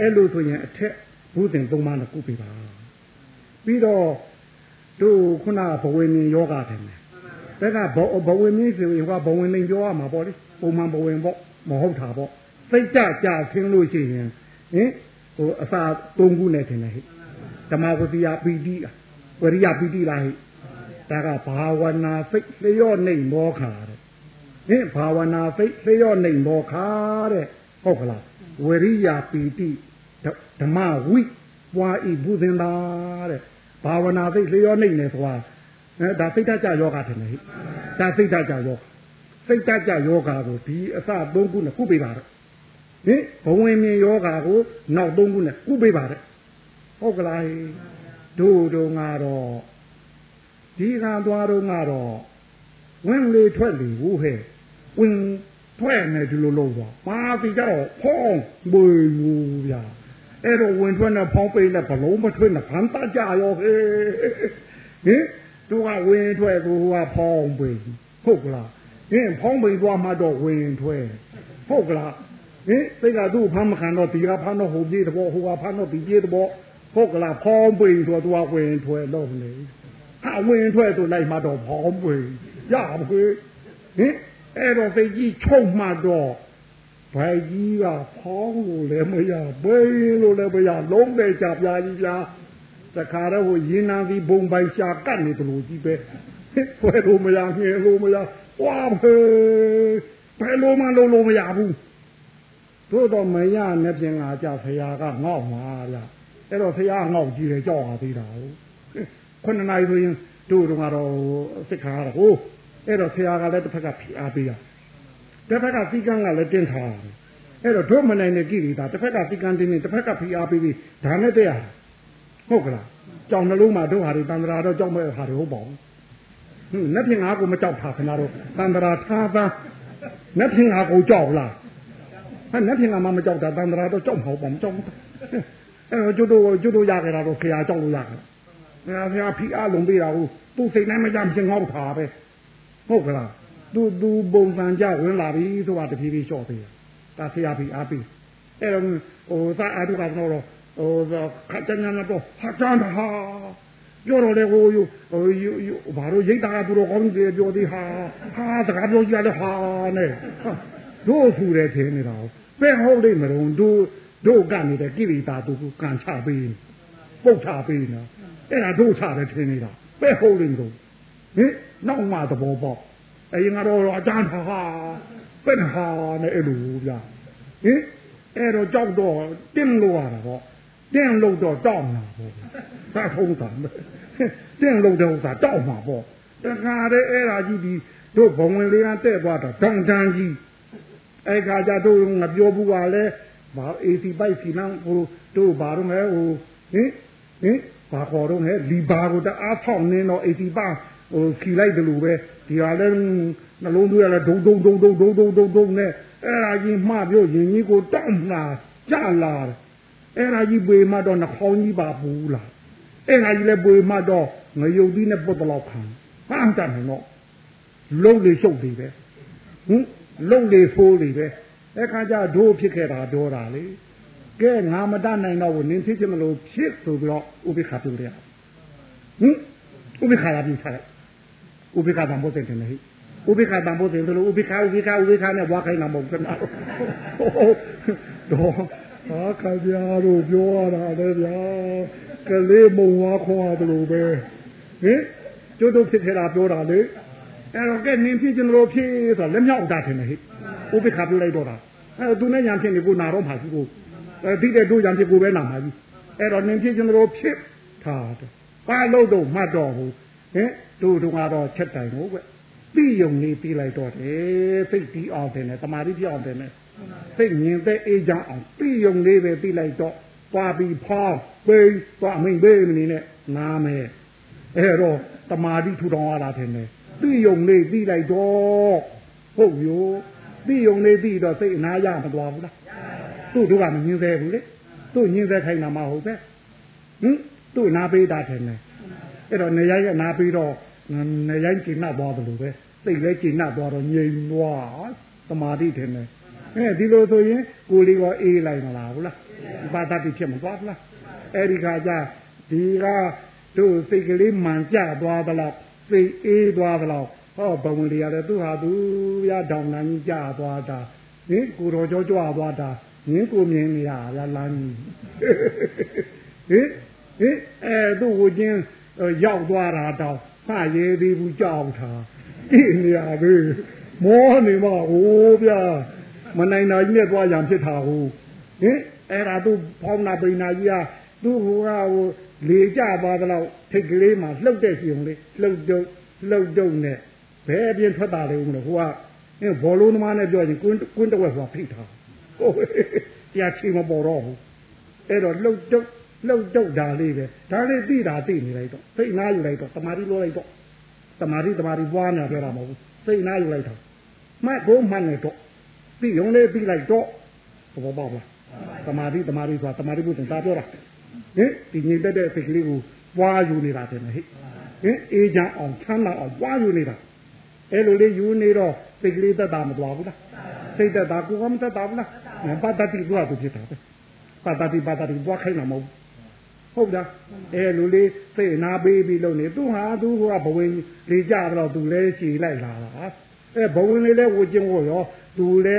Speaker 2: အဲ့လိုဆိုရင်အထက်ဘုသင်သုံးပါးနဲ့ကုပြပါပြီးတော့တို့ခုနဘဝင်းယောဂတယ်တက်ကဘဘဝင်မင်းဆိုရင်ကဘဝင်လိန်ပြောရမှာပေါ့လေပုံမှန်ဘဝင်ပေါ့မဟုတ်တာပေါ့စိတ်ကြကြခင်းလို့ရှိရင်ဟင်ဟိုအစာသုံးခုနဲ့ထင်တယ်ဟဲ့ဓမ္မဝတိယပီတိဝရိယပီတိလားဟဲ့ဒါကဘာဝနာစိတ်လျော့နေမောခါ တဲ့ဟင်ဘာဝနာစိတ်လျော့နေမောခါတဲ့ဟုတ်ကလားဝရိယပီတိဓမ္မဝိပွားဤဘုဇင်သာတဲ့ဘာဝနာစိတ်လျော့နေနေဆိုတာအဲဒါစိတ်ဓာတ်ကြယောဂထင်တယ်ဟိဒါစိတ်ဓာတ်ကြယောစိတ်ဓာတ်ကြယောဂကိုဒီအစသုံးခုနဲ့ကုပေးပါတော့ဟင်ဘဝင်မြင်ယောဂကိုနောက်သုံးခုနဲ့ကုပေးပါတဲ့ဟုတ်ကလားတို့တို့ငါတော့ဒီကံသွားတော့ငါတော့ဝင်လေထွက်လေဘူးဟဲ့ ဝင်ထွက်နေဒီလိုလို့ပါမာစီကြတော့ဖုံးဘွေယူဗျာအဲ့တော့ဝင်ထွက်နဲ့ဖောင်းပိတ်နဲ့ဘလုံးမထွက်နဲ့ဖန်တကြရောဟဲ့ဟင်သူကဝင်ထွက်သူကဖောင်းပိဟုတ်ကလားဟင်ဖောင်းပိသွားမှတော့ဝင်ထွက်ဟုတ်ကလားဟင်သိကသူ့ဖမ်းမခံတော့ဒီကဖမ်းတော့ဟိုပြေးတော့ဟိုကဖမ်းတော့ဒီပြေးတော့ဟုတ်ကလားဖောင်းပိဆိုသူကဝင်ထွက်တော့လေဟာဝင်ထွက်သူလိုက်မှတော့ဖောင်းပိရပါခွေဟင် အဲ့တော့သိကြီးချုပ်မှတော့ဘိုင်ကြီးကဖောင်းလို့လည်းမရဘေးလို့လည်းမရလုံးတဲ့ကြပြားကြီးပြားတခါတော့ဟိုရင်နာစီဘုံပိုင်ရှာကတ်နေတယ်လို့ကြီးပဲဘယ်လိုမရငယ်လို့မရဝါဖေးဘယ်လိုမှလုံးလို့မရဘူးတို့တော့မရနဲ့ပြင်လာကြဖရာကငေါ့မှာဗျအဲ့တော့ဖရာငေါ့ကြည့်တယ်ကြောက်ရသေးတာဟုတ်ခုနှစ်နာရီဆိုရင်တို့တော့ကတော့စိတ်ခါရတာဟုတ် အဲ့တော့ဖရာကလည်းတစ်ဖက်ကဖိအားပေးရတစ်ဖက်ကစီကန်းကလည်းတင်းထားတယ်အဲ့တော့တို့မနိုင်တဲ့ကိရိတာတစ်ဖက်ကစီကန်းတင်းနေတစ်ဖက်ကဖိအားပေးပြီးဒါနဲ့တရားဟုတ်ကလားကြောင်နှလုံးမှာတို့ဟာတွေတန်ត្រာတော့ကြောက်မဲ့ဟာတွေဟုတ်ပါဘူးဟင်းနှစ်ဖြင့်ငါကိုမကြောက်တာခင်ဗျားတို့တန်ត្រာထားသားနှစ်ဖြင့်ငါကိုကြောက်လားဟာနှစ်ဖြင့်ငါမှမကြောက်တာတန်ត្រာတော့ကြောက်မဟုတ်ပါမကြောက်ဘူးအဲကျွတ်တို့ကျွတ်တို့ရကြတာတော့ခရာကြောက်လို့ရကြတာငါဖျားဖိအားလုံးပေးတာကိုသူ့စိတ်နဲ့မကြမ်းချင်းငေါ့ထားပဲ ဟုတ်ကလားသူသူပုံစံကြဝင်လာပြီဆိုတာတဖြည်းဖြည်းလျှော့သေးတယ်ဒါဆရာဖိအားပေးအဲ့တော့ဟိုသာအတုကတော့ဟိုခတ်တညာတော့ဟာတန်ဟာပြောတော့လေဟိုဟိုဘာလို့ရိတ်တာသူတော်ကောင်းကြီးပြောသေးဟာဟာတကားပြောကြတယ်ဟာနဲ့တို့ဆူတယ်ထင်နေတာပဲဟုတ်လိမ့်မလို့တို့တို့ကနေတဲ့ကိရိတာသူကကန်ချပေးပုတ်ချပေးနော်အဲ့ဒါတို့ချတယ်ထင်နေတာပဲဟုတ်လိမ့်တော့ဟင် နောက်မှသဘောပေါက်အရင်ကတော့အကျန်းဟာပဲဟာနဲ့အဲ့လိုဗျာဟင်အဲ့တော့ကြောက်တော့တင်းလို့ရတာပေါ့တင်းလို့တော့တောက်မှာပေါ့သာထုံးတာတင်းလို့တော့သာတောက်မှာပေါ့တခါတည်းအဲ့ဒါကြီးဒီတို့ဘုံဝင်လေးကတဲ့သွားတော့တန်တန်ကြီးအဲ့ခါကျတို့ငါပြောဘူးပါလေဘာ AC ပိုက်စီနံဟိုတို့ဘာတော့မဲဟိုဟင်ဟင်ဘာခေါ်တော့လဲလီဘာကိုတအားဖောက်နေတော့ AC ပါ ဟိုခီလိုက်တယ်လို့ပဲဒီဟာလဲနှလုံးသွေးရလဲဒုံဒုံဒုံဒုံဒုံဒုံဒုံဒုံနဲ့အဲ့ဒါကြီးမှပြောရင်ကြီးကိုတောက်လာကြလာတယ်အဲ့ဒါကြီးပေမှတော့နှခေါင်းကြီးပါဘူးလားအဲ့ဒါကြီးလည်းပေမှတော့ငရုတ်သီးနဲ့ပုတ်တလောက်ခံဟမ်းတတ်တယ်နော်လုံးလေရှုပ်သေးပဲဟင်လုံးလေဖိုးလေပဲအဲ့ခါကျဒိုးဖြစ်ခဲ့တာပြောတာလေကဲငါမတတ်နိုင်တော့ဘူးနင်းဖြစ်ချင်မလို့ဖြစ်ဆိုပြီးတော့ဥပိ္ပခါပြုတယ်ဟင်ဥပိ္ပခါလာပြီးထား ဥပိ္ပခါတံဖို့တဲ့တယ်ဟိဥပိ္ပခါတံဖို့တယ်လို့ဥပိ္ပခါဥပိ္ပခါဥပိ္ပခါနဲ့ဘွားခိုင်းတာမဟုတ်ဘူးတော့ဟာခါပြားတို့ပြောရတာလေဗျာကလေးမုံဝါခွာတယ်လို့ပဲဟင်ကျုပ်တို့ဖြစ်ခဲ့တာပြောတာလေအဲ့တော့ကဲနင်းဖြစ်ချင်လို့ဖြစ်ဆိုလက်မြောက်တာထင်တယ်ဟိဥပိ္ပခါပြုလိုက်တော့တာအဲသူနဲ့ညာဖြစ်နေကိုနာတော့မှာကြီးကိုအဲသိတဲ့တို့ညာဖြစ်ကိုပဲနာမှာကြီးအဲ့တော့နင်ဖြစ်ကျွန်တော်ဖြစ်ထားတယ်ပါလို့တော့မှတ်တော့ဘူးဟင် တို့တို့ကတော့ချက်တိုင်ကိုကွပြီးယုံနေပြီးလိုက်တော့တယ်စိတ်ပြီးအောင်တယ်နဲ့တမာတိပြောင်းတယ်နဲ့စိတ်မြင်တဲ့အေးချမ်းအောင်ပြီးယုံလေးပဲပြီးလိုက်တော့သွားပြီးဖောင်းပိန်သွားမိန်ပိန်မနေနဲ့နားမယ်အဲ့တော့တမာတိထူထောင်ရတာတယ်နဲ့ပြီးယုံလေးပြီးလိုက်တော့ဟုတ်ရောပြီးယုံလေးပြီးတော့စိတ်အနာရမသွားဘူးလားသူ့တို့ကမမြင်သေးဘူးလေသူ့ညင်သေးခိုင်းတာမဟုတ်ပဲဟင်သူ့နာပေးတာတယ်နဲ့အဲ့တော့နေရိုင်းကနာပေးတော့ နေရိုင်းကျင်နှပ်သွားတယ်လို့ပဲစိတ်လည်းကျင်နှပ်သွားတော့ငြိမ်သွားသမာဓိတယ်နဲ့အဲဒီလိုဆိုရင်ကိုယ်လေးကအေးလိုက်မလားဟုတ်လားဘာသာတိဖြစ်မသွားဘူးလားအဲ့ဒီခါကျဒီကတို့စိတ်ကလေးမှန်ကြသွားသလားစိတ်အေးသွားသလားဟောဘဝင်လေးရတယ်သူဟာသူရဒေါင်နန်းကြီးကြသွားတာဟင်ကိုတော်ကြောကြွသွားတာဟင်ကိုမြင်နေရဗျာလမ်းကြီးဟင်ဟင်အဲသူ့ကိုချင်းရောက်သွားတာတော့ ဖရဲသေးဘူးကြောက်တာကြည့်နေရပြီမောနေမဟိုးဗျာမနိုင်တာကြီးနဲ့သွားရံဖြစ်တာဟိုဟင်အဲ့ဒါသူဖောင်းနာပိန်နာကြီးကသူ့ဟိုကဟိုလေကြသွားတော့ထိတ်ကလေးမှလှုပ်တဲ့စီုံလေးလှုပ်တုပ်လှုပ်တုပ်နဲ့ဘယ်အပြင်ထွက်တာလဲဦးမလို့ဟိုကဘောလုံးသမားနဲ့ပြောရင်ကွင်းကွင်းတဝက်ဆိုတာဖိထားဟုတ်တရားချီမပေါ်တော့ဘူးအဲ့တော့လှုပ်တုပ် လှုပ်တုပ်တာလေးပဲဒါလေးသိတာသိနေလိုက်တော့စိတ်နာယူလိုက်တော့တမာတိလိုလိုက်တော့တမာတိတမာတိပွားနေပြောတာမဟုတ်ဘူးစိတ်နာယူလိုက်တော့မှတ်ကိုမှတ်နေတော့ပြီးရုံလေးပြီးလိုက်တော့ဘောပေါက်လားတမာတိတမာတိဆိုတာတမာတိဘုရင်သားပြောတာဟင်ဒီငြိမ်သက်တဲ့စိတ်ကလေးကိုပွားယူနေတာတယ်ဟဲ့ဟင်အေးချမ်းအောင်ချမ်းသာအောင်ပွားယူနေတာအဲ့လိုလေးယူနေတော့စိတ်ကလေးသက်သာမသွားဘူးလားစိတ်သက်သာကိုကမသက်သာဘူးလားဘာတတိကွာသူဖြစ်တာပဲပါတတိပါတတိပွားခိုင်းတာမဟုတ် ဟုတ်လားအဲလူလေးစိတ်နာပေးပြီးလုပ်နေသူဟာသူကဘဝင်လေးကြတော့သူလဲချီလိုက်လာတာအဲဘဝင်လေးလဲဝကျင်ဝရောသူလဲ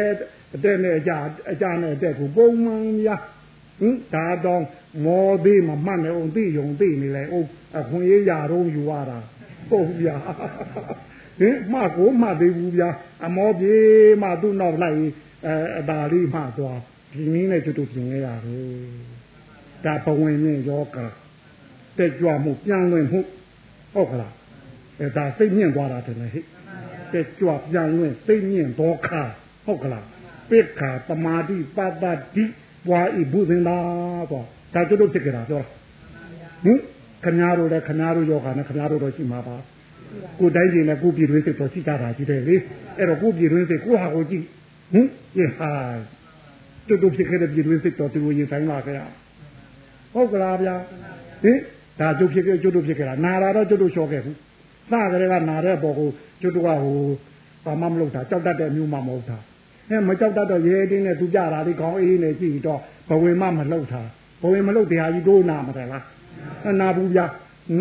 Speaker 2: အတက်နဲ့အကြအကြနဲ့အတက်ကိုပုံမှန်များဟင်ဒါတော့မောသေးမမှတ်နေအောင်သိယုံသိနေလေအောင်အခွင့်ရေးရတော့ယူရတာဟုတ်ဗျာဟင်မှကိုမှသေးဘူးဗျာအမောပြေမှသူ့နောက်လိုက်အဲအသာလေးမှသွားဒီနည်းနဲ့ကျွတ်ပြင်ရရတယ် ဒါဘဝင်နဲ့ယောဂတက်ကြွမှုပြန်လွင်မှုဟုတ်ကလားအဲဒါစိတ်မြင့်သွားတာတယ်ဟဲ့တက်ကြွပြန်လွင်စိတ်မြင့်ဒုက္ခဟုတ်ကလားပိက္ခာပမာတိပတ္တတိပွားဤဘုဇင်သာတော့ဒါကျွတ်ဖြစ်ကြတာပြောဟင်ခမားတို့လည်းခမားတို့ယောဂနဲ့ခမားတို့တော့ရှိမှာပါကိုတိုင်းပြည်နဲ့ကိုပြည်တွင်းစိတ်တော့ရှိကြတာကြီးတယ်လေအဲ့တော့ကိုပြည်တွင်းစိတ်ကိုဟာကိုကြည့်ဟင်ဒီဟာတို့တို့ဖြစ်ခဲ့တဲ့ပြည်တွင်းစိတ်တော့သူရင်ဆိုင်လာခဲ့ရ ဟုတ်ကလားဗျာဟင်ဒါကျုပ်ဖြစ်ခဲ့ကျုပ်တို့ဖြစ်ခဲ့တာနာတာတော့ကျုပ်တို့လျှော့ခဲ့ဘူးစကြတဲ့ကနာတဲ့ပေါ်ကိုကျုပ်တို့ကဟိုဘာမှမလုပ်တာကြောက်တတ်တဲ့မျိုးမှမဟုတ်တာအဲမကြောက်တတ်တော့ရဲတင်းနဲ့သူကြတာလေးခေါင်းအေးနဲ့ကြည့်တော့ဘဝင်မှမလှုပ်တာဘဝင်မလှုပ်တရားကြီးတို့နာမတယ်လားအနာဘူးဗျာ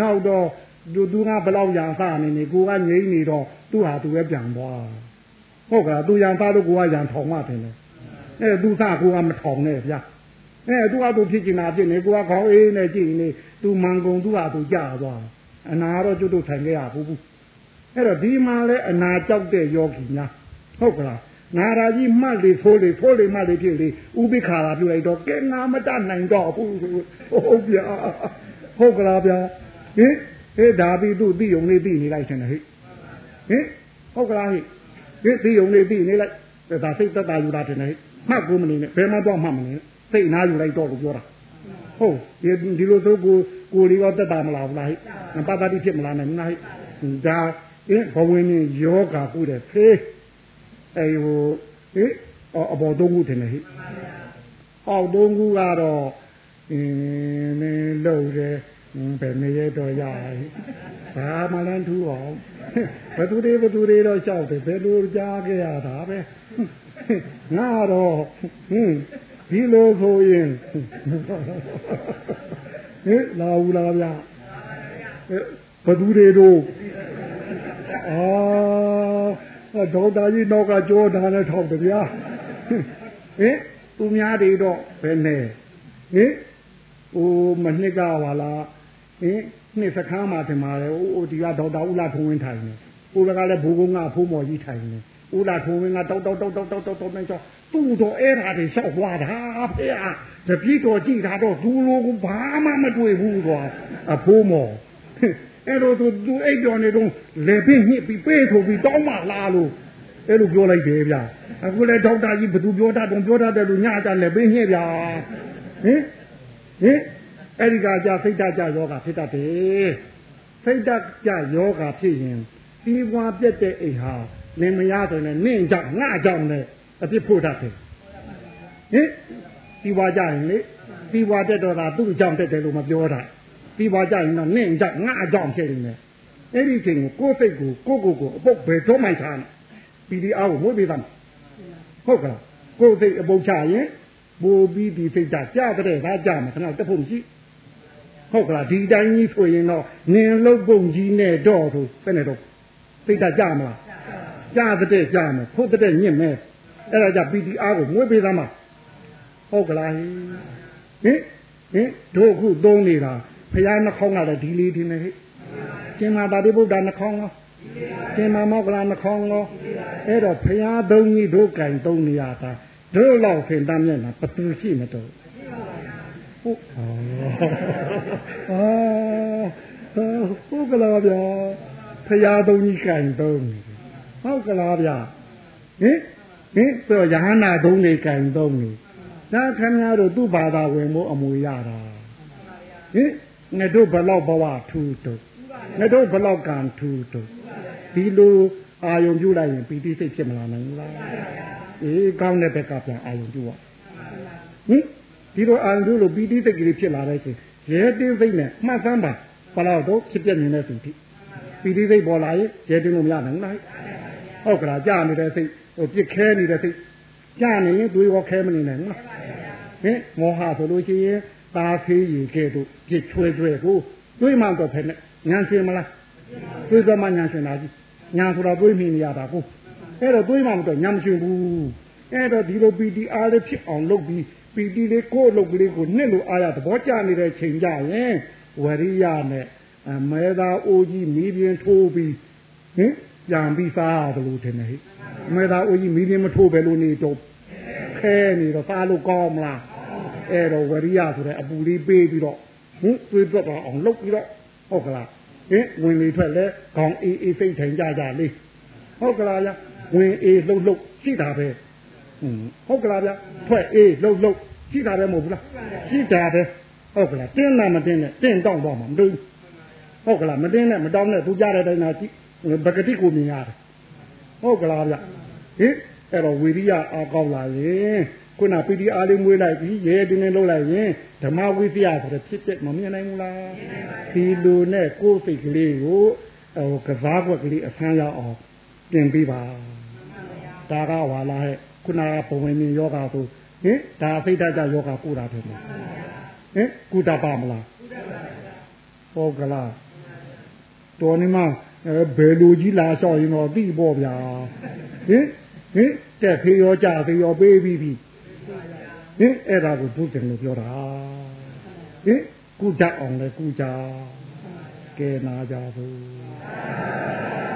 Speaker 2: နောက်တော့သူသူကဘလောက်ရံစနေနေကိုကငိမ့်နေတော့သူ့ဟာသူပဲပြန်သွားဟုတ်ကလားသူရံစားလို့ကိုကရံထောင်မှတယ်လေအဲသူစကိုကမထောင်နဲ့ဗျာ အဲသူကသူဖြစ်ချင်တာဖြစ်နေကိုကခေါင်းအေးနဲ့ကြည့်နေသူမန်ကုန်သူကသူကြာသွားအနာတော့ကျွတ်တို့ထိုင်ခဲ့ရဘူးဘူးအဲ့တော့ဒီမှာလဲအနာကြောက်တဲ့ယောဂီများဟုတ်ကလားနာရာကြီးမှတ်လေဖိုးလေဖိုးလေမှတ်လေဖြစ်လေဥပိ္ပခါလာပြုလိုက်တော့ကဲငါမတတ်နိုင်တော့ဘူးဟုတ်ဗျာဟုတ်ကလားဗျာဟင်ဟေးဒါပြီးသူ့သိုံလေးသိနေလိုက်တယ်ဟဲ့ဟင်ဟုတ်ကလားဟဲ့ဟင်သိုံလေးသိနေလိုက်ဒါစိတ်သက်သာယူတာတယ်ဟဲ့မှတ်ကိုမနေနဲ့ဘယ်မှတော့မှတ်မနေနဲ့ စိတ်နာယူလိုက်တော့လို့ပြောတာဟုတ်ဒီလိုဆိုကိုကိုလေးတော့တက်တာမလားဘူးလားဟဲ့ပတ္တိဖြစ်မလားနဲ့နာဟဲ့ဒါအင်းဘဝင်ရင်ယောဂါကုတဲ့ဖေးအဲဟိုဟေးအဘောသုံးခုထင်တယ်ဟဲ့အောက်သုံးခုကတော့အင်းမင်းလို့တယ်ဘယ်နေရတော့ရဘာမှလည်းထူအောင်ဘသူတွေဘသူတွေတော့ရှောက်တယ်ဘယ်လိုကြားခဲ့ရတာပဲငါတော့ဟင်း ဒီလိုဆိုရင်ဟဲ့လာဘူးလားဗျာဘသူတွေတို့အာဒေါက်တာကြီးနောက်ကကြောတာနဲ့ထောက်တယ်ဗျာဟင်သူများတွေတော့ဘယ်နဲ့ဟင်ဟိုမနှစ်ကပါလားဟင်နှစ်စခန်းမှာထင်ပါတယ်ဟိုဒီကဒေါက်တာဦးလာထုံးဝင်းထိုင်နေဟိုကလည်းဘူကုန်းကဖိုးမော်ကြီးထိုင်နေ ဦးလာထုံဝင်ကတောက်တောက်တောက်တောက်တောက်တောက်တောက်နေချောသူ့တော့အဲ့ဒါတွေလျှောက်သွားတာဖေဟာတပြည့်တော်ကြည့်တာတော့သူလိုကဘာမှမတွေ့ဘူးကွာအဖိုးမော်အဲ့တော့သူသူအိတ်တော်နေတော့လေပင်းညစ်ပြီးပေးထုတ်ပြီးတောင်းမှလာလို့အဲ့လိုပြောလိုက်တယ်ဗျာအခုလေဒေါက်တာကြီးဘသူပြောတတ်တော့ပြောတတ်တယ်လို့ညကြလေပင်းညစ်ဗျာဟင်ဟင်အဲ့ဒီကကြာစိတ်တကြယောဂဖြစ်တတ်တယ်စိတ်တကြယောဂဖြစ်ရင်ပြီးပွားပြက်တဲ့အိမ်ဟာ လင်မယားဆိုရင်နင့်ကြောင့်ငါကြောင့်လည်းအပြစ်ဖို့တတ်တယ်ဟင်ပြီးပွားကြရင်လေပြီးပွားတက်တော့တာသူ့ကြောင့်တက်တယ်လို့မပြောတာပြီးပွားကြရင်တော့နင့်ကြောင့်ငါကြောင့်ဖြစ်နေတယ်အဲ့ဒီချိန်ကိုကိုယ်စိတ်ကိုကိုကိုကိုအပုတ်ဘယ်တော့မှထားပီဒီအားကိုမွေးပေးသမ်းဟုတ်ကလားကိုယ်စိတ်အပုတ်ချရင်ပိုးပြီးဒီစိတ်ဓာတ်ကြတဲ့ဒါကြမှာခဏတက်ဖို့မရှိဟုတ်ကလားဒီတိုင်းကြီးဆိုရင်တော့နင်လုတ်ပုံကြီးနဲ့တော့ဆိုဘယ်နဲ့တော့စိတ်ဓာတ်ကြမလား ကြတဲ့ကြမယ်ဖို့တဲ့ညင့်မယ်အဲ့ဒါကြ PTR ကိုမွေးပေးသမ်းပါဟုတ်ကလားဟင်ဟင်တို့ခုသုံးနေတာဖရာနှခေါင်းကလည်းဒီလေးဒီနေဟဲ့ကျင်မာတာတိဗုဒ္ဓနှခေါင်းရောကျင်မာမောကလာနှခေါင်းရောအဲ့တော့ဖရာသုံးကြီးတို့ကင်သုံးနေရတာတို့လောက်ခင်တမ်းမျက်နှာဘသူရှိမတော့ဟုတ်အာဟုတ်ကလားဗျာဖရာသုံးကြီးကင်သုံး ဟုတ်ကလားဗျာဟင်ဟင်ဆိုရဟန္တာသုံးနေကင်သုံးနေဒါခင်ဗျားတို့သူ့ဘာသာဝင်ဖို့အမွေရတာဟင်ငါတို့ဘလောက်ဘဝထူတုငါတို့ဘလောက်ကံထူတုဒီလိုအာယုံပြုလိုက်ရင်ပီတိစိတ်ဖြစ်မလာနိုင်ဘူးလားအေးကောင်းတဲ့ဘက်ကပြန်အာယုံပြုရဟင်ဒီလိုအာယုံပြုလို့ပီတိစိတ်ကလေးဖြစ်လာတဲ့ချိန်ရဲတင်းစိတ်နဲ့မှတ်စမ်းပါဘလောက်တော့ဖြစ်ပြနေတဲ့စိတ်ဖြစ်ပီတိစိတ်ပေါ်လာရင်ရဲတင်းလို့မရနိုင်ဘူးလား ဟုတ်ကလားကြာနေတဲ့စိတ်ဟိုပြစ်ခဲနေတဲ့စိတ်ကြာနေရင်တွေးရောခဲမနေနိုင်ဘူးလားဟင်မောဟဆိုလို့ရှိရင်ตาဖေးရီကဲ့သို့ပြစ်ချွဲချွဲကိုတွေးမှတော့ဖက်နဲ့ညာရှင်မလားတွေးသမှညာရှင်တာကြီးညာဆိုတော့တွေးမိနေရတာကိုအဲ့တော့တွေးမှမတော့ညာမရှင်ဘူးအဲ့တော့ဒီလို PTR လေးဖြစ်အောင်လုပ်ပြီး PT လေးကိုယ့်အလုပ်ကလေးကိုနှစ်လိုအားရသဘောကျနေတဲ့ချိန်ကြရင်ဝရိယနဲ့မဲသာအိုးကြီးမိပြင်းထိုးပြီးဟင် ပြန်ပြီးစားရတယ်လို့ထင်တယ်ဟိမဲသာအိုးကြီးမိပြင်းမထိုးပဲလို့နေတော့ခဲနေတော့စားလို့ကောင်းမလားအဲ့တော့ဝရိယဆိုတဲ့အပူလေးပေးပြီးတော့ဟင်တွေးတော့အောင်လုပ်ပြီးတော့ဟုတ်ကလားဟင်ဝင်လေထွက်လဲခေါင်းအေးအေးစိတ်ထိုင်ကြကြလေးဟုတ်ကလားဗျဝင်အေးလှုပ်လှုပ်ရှိတာပဲဟုတ်ကလားဗျထွက်အေးလှုပ်လှုပ်ရှိတာပဲမဟုတ်ဘူးလားရှိတာပဲဟုတ်ကလားတင်းတာမတင်းနဲ့တင်းတောင်းတော့မှာမတွေ့ဟုတ်ကလားမတင်းနဲ့မတောင်းနဲ့သူကြတဲ့တိုင်းသာကြည့် ပကတိကိုမြင်ရတယ်ဟုတ်ကလားဗျဟင်အဲ့တော့ဝီရိယအားကောင်းလာရင်ခုနပီတိအားလေးမွေးလိုက်ပြီးရဲတင်းတင်းလှုပ်လိုက်ရင်ဓမ္မဝိသယဆိုတဲ့ဖြစ်တဲ့မမြင်နိုင်ဘူးလားဒီလိုနဲ့ကိုယ်စိတ်ကလေးကိုဟိုကစားကွက်ကလေးအဆန်းရအောင်ပြင်ပေးပါဒါကဝါလာဟဲ့ခုနကဘဝင်မြင်ယောဂဆိုဟင်ဒါစိတ်ဓာတ်ကြယောဂကိုတာတယ်ဟင်ကုတပါမလားဟုတ်ကလားတော်နေမှာ ဘယ်လိုကြီးလာလျှောက်ရင်တော့သိပေါ့ဗျာဟင်ဟင်တက်ဖေးရောကြဖေးရောပေးပြီးပြီဟင်အဲ့ဒါကိုဘုရင်လို့ပြောတာဟင်ကုကြအောင်လေကုကြကဲနာကြဘူး